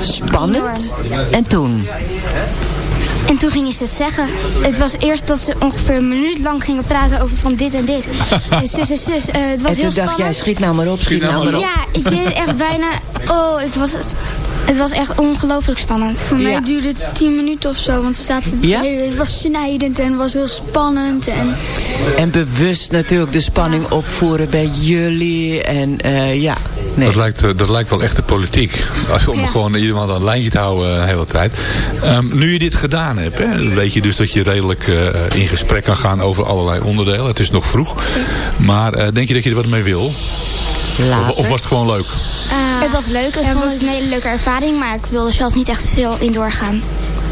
Spannend. En toen? En toen gingen ze het zeggen. Het was eerst dat ze ongeveer een minuut lang gingen praten over van dit en dit. En zus en zus. Uh, het was en toen dacht jij, schiet nou maar op, schiet, schiet nou maar op. Ja, ik deed het echt bijna... Oh, ik was het... Het was echt ongelooflijk spannend. Voor mij duurde het 10 minuten of zo, want het, staat, Ja? het was snijdend en het was heel spannend. En En bewust natuurlijk de spanning opvoeren bij jullie. En eh, ja, nee. Dat, lijkt, eh, dat lijkt wel echt de politiek. Om Ja. gewoon ieder aan het lijntje te houden eh, de hele tijd. Ehm, nu je dit gedaan hebt, hè, weet je dus dat je redelijk eh, in gesprek kan gaan over allerlei onderdelen. Het is nog vroeg. Maar eh, denk je dat je er wat mee wil? Of, of was het gewoon leuk? Het was leuk, het was een hele leuke ervaring, maar ik wilde zelf niet echt veel in doorgaan.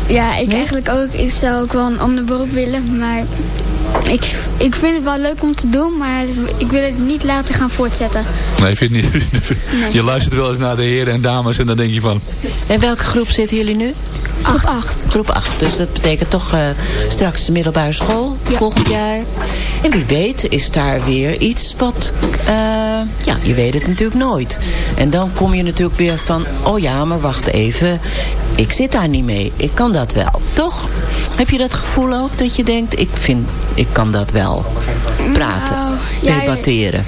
ja, ik eigenlijk ook. Ik zou ook wel een ander beroep willen, maar ik, ik vind het wel leuk om te doen, maar ik wil het niet later gaan voortzetten. Nee, vind je, niet, je luistert wel eens naar de heren en dames en dan denk je van... En welke groep zitten jullie nu? Groep 8. Groep 8. Dus dat betekent toch eh, straks de middelbare school volgend jaar. En wie weet is daar weer iets wat... eh, ja, je weet het natuurlijk nooit. En dan kom je natuurlijk weer van... Oh ja, maar wacht even. Ik zit daar niet mee. Ik kan dat wel. Toch? Heb je dat gevoel ook? Dat je denkt, ik vind... Ik kan dat wel. Praten. Nou, ja, debatteren.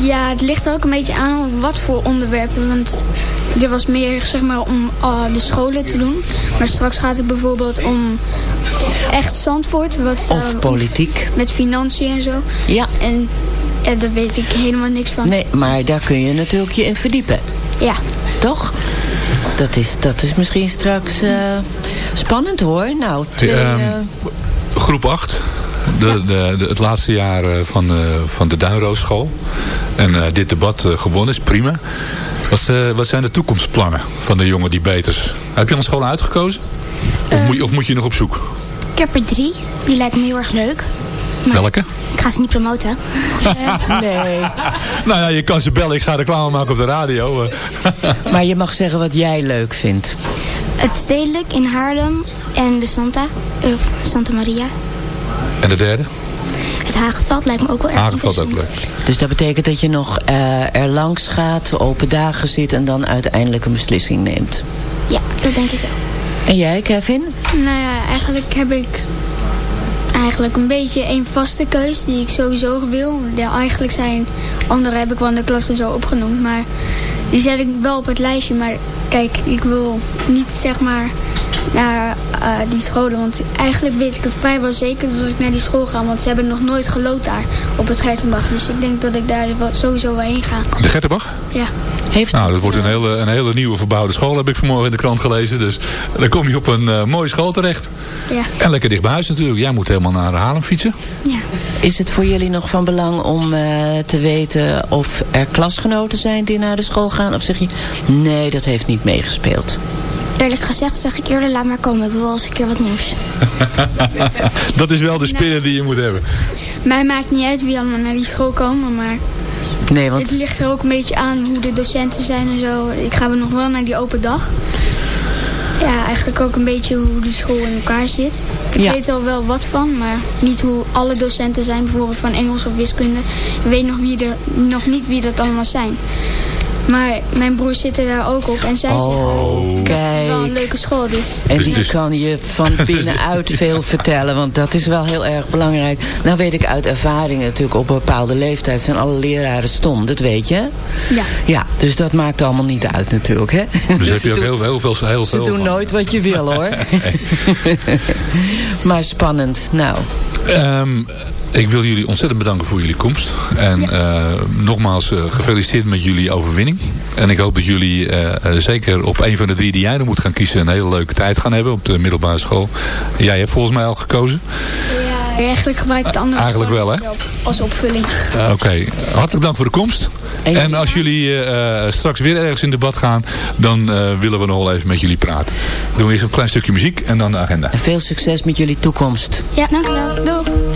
Ja, het ligt ook een beetje aan wat voor onderwerpen. Want dit was meer zeg maar om ah, de scholen te doen. Maar straks gaat het bijvoorbeeld om echt Zandvoort. Wat, Of eh, politiek. Met financiën en zo. Ja. En ja, daar weet ik helemaal niks van. Nee, maar daar kun je natuurlijk je in verdiepen. Ja. Toch? Dat is, dat is misschien straks eh, spannend hoor. Nou, twee, Ehm, eh, groep 8. De, de, de- het laatste jaar eh, van, de van de Duinroosschool. En eh, dit debat gewonnen is prima. Wat, eh, wat zijn de toekomstplannen van de jongen die beters? Heb je al een school uitgekozen? Of, moet je, of moet je nog op zoek? Ik heb er drie, die lijken me heel erg leuk. Welke? Ik ga ze niet promoten. nee. Nou ja, je kan ze bellen. Ik ga reclame maken op de radio. eh. maar je mag zeggen wat jij leuk vindt. Het Stedelijk in Haarlem en de Santa, of Santa Maria. En de derde? Het Hageveld lijkt me ook wel erg Aangeveld ook interessant. leuk. Dus dat betekent dat je nog eh, er langs gaat, open dagen zit en dan uiteindelijk een beslissing neemt. Ja, dat denk ik wel. En jij, Kevin? Nou ja, eigenlijk heb ik eigenlijk een beetje één vaste keus die ik sowieso wil. Ja, eigenlijk zijn andere heb ik wel in de klasse zo opgenoemd. Maar die zet ik wel op het lijstje. Maar kijk, ik wil niet zeg maar naar eh, die scholen. Want eigenlijk weet ik het vrijwel zeker dat ik naar die school ga. Want ze hebben nog nooit geloot daar op het Gertenbach. Dus ik denk dat ik daar sowieso wel heen ga. De Gettenbach? Ja. Heeft Nou, dat wordt een hele, een hele nieuwe verbouwde school, heb ik vanmorgen in de krant gelezen. Dus dan kom je op een eh, mooie school terecht. Ja. En lekker dicht bij huis natuurlijk. Jij moet helemaal naar Haarlem fietsen. Is het voor jullie nog van belang om eh, te weten of er klasgenoten zijn die naar de school gaan? Of zeg je, nee, dat heeft niet meegespeeld? Eerlijk gezegd zeg ik eerder, laat maar komen. Ik wil wel eens een keer wat nieuws. Dat is wel de spinnen die je moet hebben. Mij maakt niet uit wie allemaal naar die school komen. Maar Nee, want Het ligt er ook een beetje aan hoe de docenten zijn en zo. Ik ga nog wel naar die open dag. Ja, eigenlijk ook een beetje hoe de school in elkaar zit. Ik Ja. weet er al wel wat van, maar niet hoe alle docenten zijn. Bijvoorbeeld van Engels of wiskunde. Ik weet nog, wie de, nog niet wie dat allemaal zijn. Maar mijn broers zitten daar ook op en zij Oh, zeggen... Dat is wel een kijk. leuke school, dus... En Dus- die dus- kan je van binnenuit veel vertellen. Want dat is wel heel erg belangrijk. Nou weet ik uit ervaring natuurlijk op een bepaalde leeftijd zijn alle leraren stom. Dat weet je. Ja. Ja, dus dat maakt allemaal niet uit natuurlijk. Hè? Dus heb Ze je ook doen- heel, heel veel, heel Ze veel doen van. nooit wat je wil hoor. maar spannend. Nou, Ehm, ik wil jullie ontzettend bedanken voor jullie komst. En eh, nogmaals eh, gefeliciteerd met jullie overwinning. En ik hoop dat jullie eh, zeker op een van de drie die jij er moet gaan kiezen... een hele leuke tijd gaan hebben op de middelbare school. Jij hebt volgens mij al gekozen. Ja, eigenlijk gebruik ik de andere Eigenlijk wel, hè? Als opvulling. Oké, hartelijk dank voor de komst. En als jullie eh, eh, straks weer ergens in debat gaan... dan eh, willen we nog wel even met jullie praten. Doen we eerst een klein stukje muziek en dan de agenda. en veel succes met jullie toekomst. Ja, dankjewel. Doeg. Beautiful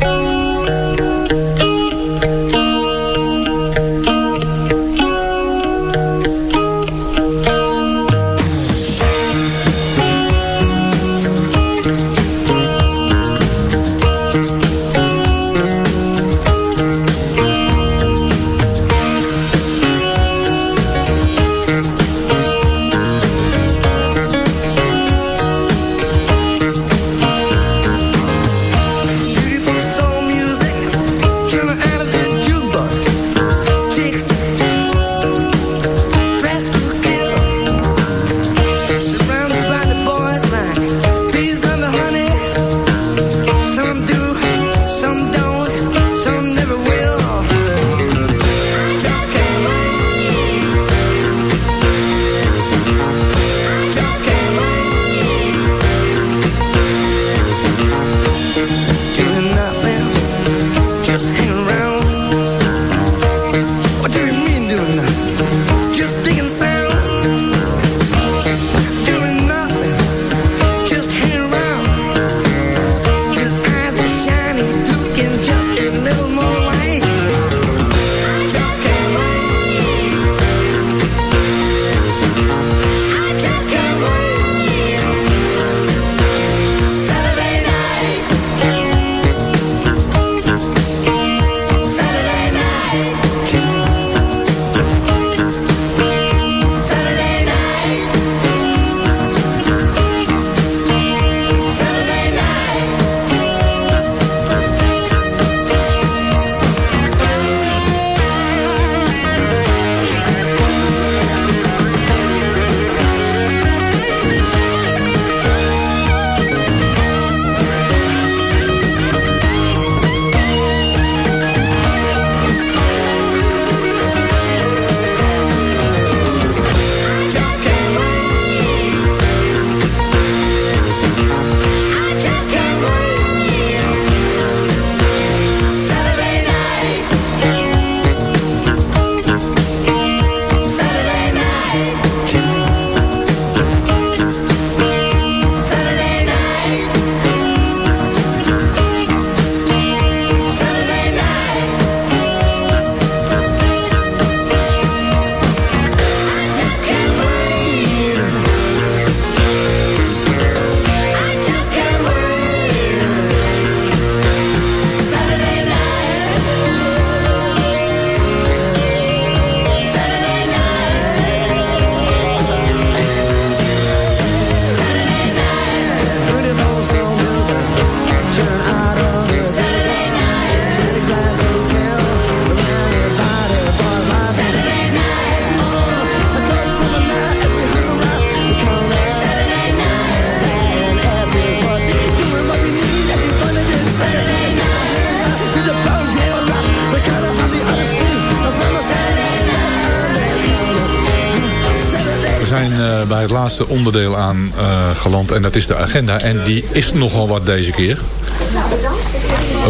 laatste onderdeel aan eh, geland. En dat is de agenda. En die is nogal wat deze keer.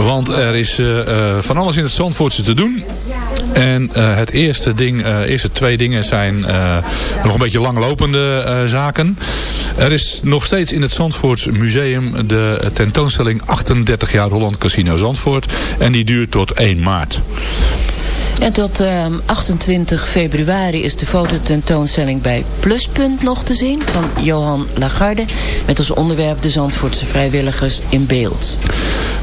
Want er is eh, eh, van alles in het Zandvoortse te doen. En het eerste ding, eh eerste twee dingen zijn nog een beetje langlopende zaken. Er is nog steeds in het Zandvoorts Museum de tentoonstelling 38 jaar Holland Casino Zandvoort. En die duurt tot 1 maart. En tot ehm, 28 februari is de fototentoonstelling bij Pluspunt nog te zien... van Johan Lagarde met als onderwerp de Zandvoortse vrijwilligers in beeld.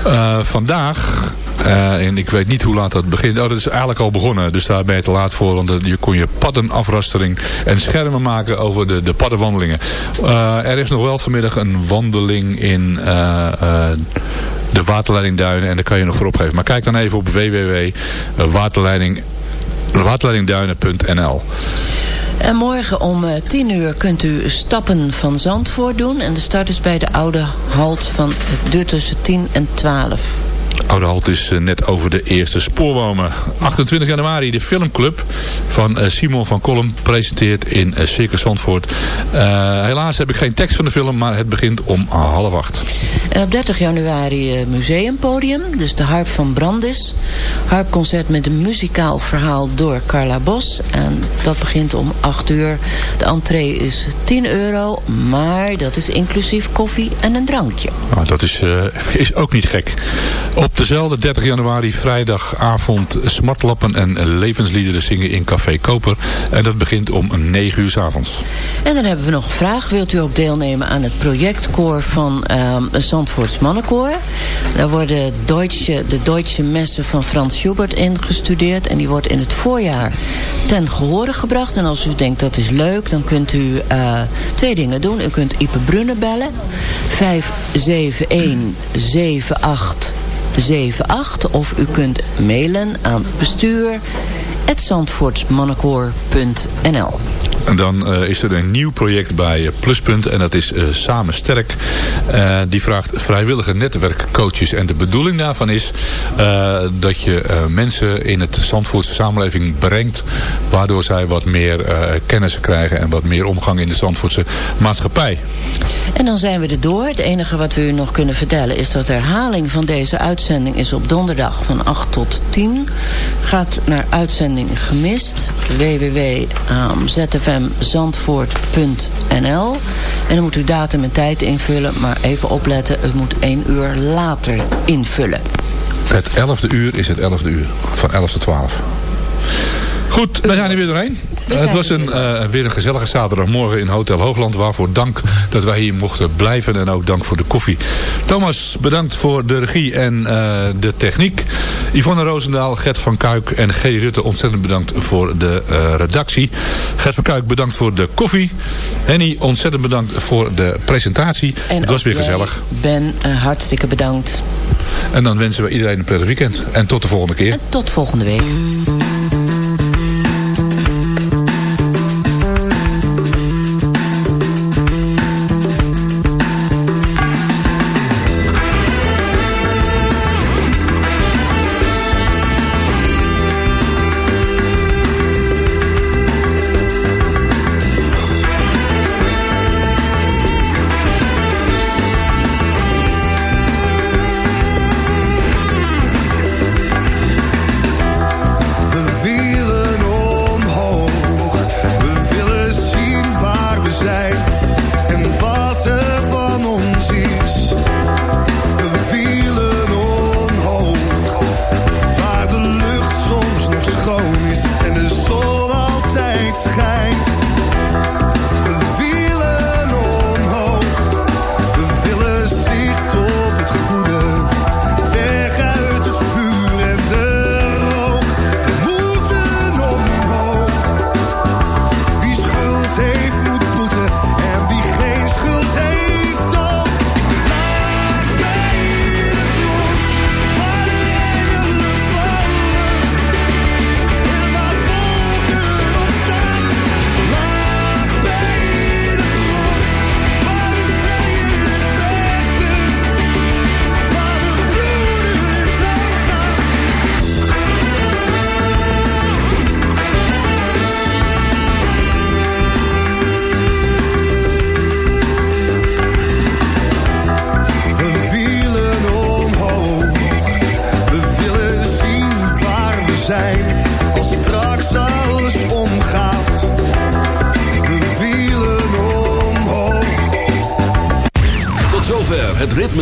Eh, vandaag, eh, en ik weet niet hoe laat dat begint. Oh, dat is eigenlijk al begonnen. Dus daar ben je te laat voor. Want je kon je paddenafrastering en schermen maken over de, de paddenwandelingen. Eh, er is nog wel vanmiddag een wandeling in eh, eh, de waterleidingduinen. En daar kan je nog voor opgeven. Maar kijk dan even op www.waterleiding waterleidingduinen.nl En morgen om eh, 10 uur kunt u stappen van Zandvoort doen. En de start is bij de oude halt van het duurt tussen 10 en 12. Oude Halt is eh, net over de eerste spoorbomen. 28 januari de filmclub van eh, Simon van Kolm presenteert in eh, Circus Zandvoort. Helaas heb ik geen tekst van de film, maar het begint om half acht. En op 30 januari museumpodium, dus de Harp van Brandis. Harpconcert met een muzikaal verhaal door Carla Bos. En dat begint om 8 uur. De entree is 10 euro, maar dat is inclusief koffie en een drankje. Nou, dat is, is ook niet gek. Op dezelfde 30 januari vrijdagavond smartlappen en levensliederen zingen in Café Koper. En dat begint om 9 uur s avonds. En dan hebben we nog een vraag. Wilt u ook deelnemen aan het projectkoor van ehm Zandvoorts Mannenkoor? Daar worden de Deutsche Messen van Frans Schubert ingestudeerd. En die wordt in het voorjaar ten gehore gebracht. En als u denkt dat is leuk, dan kunt u eh, twee dingen doen. U kunt Ipe Brunne bellen. 571 7878 of u kunt mailen aan bestuur zandvoortsmannenkoor.nl En dan eh, is er een nieuw project bij eh, Pluspunt en dat is eh, Samen Sterk. Die vraagt vrijwillige netwerkcoaches. En de bedoeling daarvan is dat je mensen in het Zandvoortse samenleving brengt. Waardoor zij wat meer kennis krijgen en wat meer omgang in de Zandvoortse maatschappij. En dan zijn we er door. Het enige wat we u nog kunnen vertellen is dat de herhaling van deze uitzending is op donderdag van 8 tot 10. Gaat naar uitzending gemist. www.zfmzandvoort.nl En dan moet u datum en tijd invullen. Maar even opletten, het moet één uur later invullen. Het 11e uur is het 11e uur. Van 11 tot 12. Goed, we zijn er weer doorheen. We Het was een, eh, weer een gezellige zaterdagmorgen in Hotel Hoogland. Waarvoor dank dat wij hier mochten blijven. En ook dank voor de koffie. Thomas, bedankt voor de regie en eh, de techniek. Yvonne Roosendaal, Gert van Kuik en G. Rutte ontzettend bedankt voor de eh, redactie. Gert van Kuik bedankt voor de koffie. Henny, ontzettend bedankt voor de presentatie. En Het was weer gezellig. Ben, hartstikke bedankt. En dan wensen we iedereen een prettig weekend. En tot de volgende keer. Tot volgende week.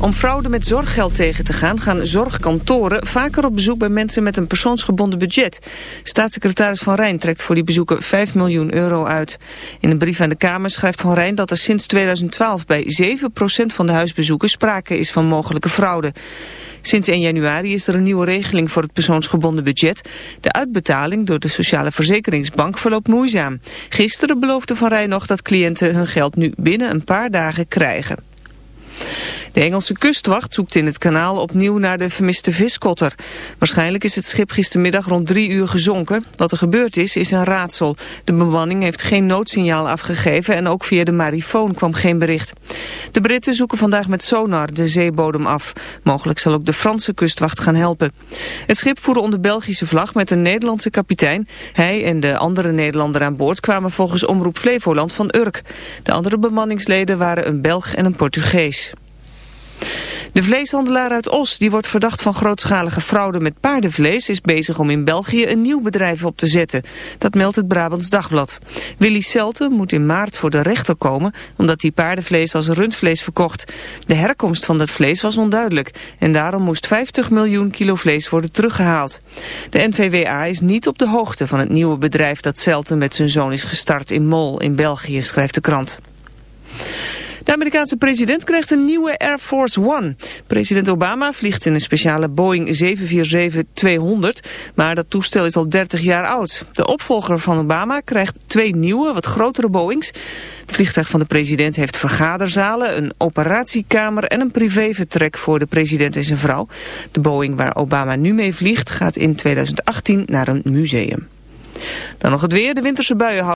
Om fraude met zorggeld tegen te gaan... gaan zorgkantoren vaker op bezoek bij mensen met een persoonsgebonden budget. Staatssecretaris Van Rijn trekt voor die bezoeken 5 miljoen euro uit. In een brief aan de Kamer schrijft Van Rijn dat er sinds 2012... bij 7% van de huisbezoeken sprake is van mogelijke fraude. Sinds 1 januari is er een nieuwe regeling voor het persoonsgebonden budget. De uitbetaling door de Sociale Verzekeringsbank verloopt moeizaam. Gisteren beloofde Van Rijn nog dat cliënten hun geld nu binnen een paar dagen krijgen. De Engelse kustwacht zoekt in het kanaal opnieuw naar de vermiste viskotter. Waarschijnlijk is het schip gistermiddag rond drie uur gezonken. Wat er gebeurd is, is een raadsel. De bemanning heeft geen noodsignaal afgegeven en ook via de marifoon kwam geen bericht. De Britten zoeken vandaag met sonar de zeebodem af. Mogelijk zal ook de Franse kustwacht gaan helpen. Het schip voerde onder Belgische vlag met een Nederlandse kapitein. Hij en de andere Nederlander aan boord kwamen volgens Omroep Flevoland van Urk. De andere bemanningsleden waren een Belg en een Portugees. De vleeshandelaar uit Os, die wordt verdacht van grootschalige fraude met paardenvlees, is bezig om in België een nieuw bedrijf op te zetten. Dat meldt het Brabants Dagblad. Willy Selten moet in maart voor de rechter komen, omdat hij paardenvlees als rundvlees verkocht. De herkomst van dat vlees was onduidelijk en daarom moest 50 miljoen kilo vlees worden teruggehaald. De NVWA is niet op de hoogte van het nieuwe bedrijf dat Selten met zijn zoon is gestart in Mol in België, schrijft de krant. De Amerikaanse president krijgt een nieuwe Air Force One. President Obama vliegt in een speciale Boeing 747-200, maar dat toestel is al 30 jaar oud. De opvolger van Obama krijgt twee nieuwe, wat grotere Boeings. Het vliegtuig van de president heeft vergaderzalen, een operatiekamer en een privévertrek voor de president en zijn vrouw. De Boeing waar Obama nu mee vliegt gaat in 2018 naar een museum. Dan nog het weer, de winterse buien.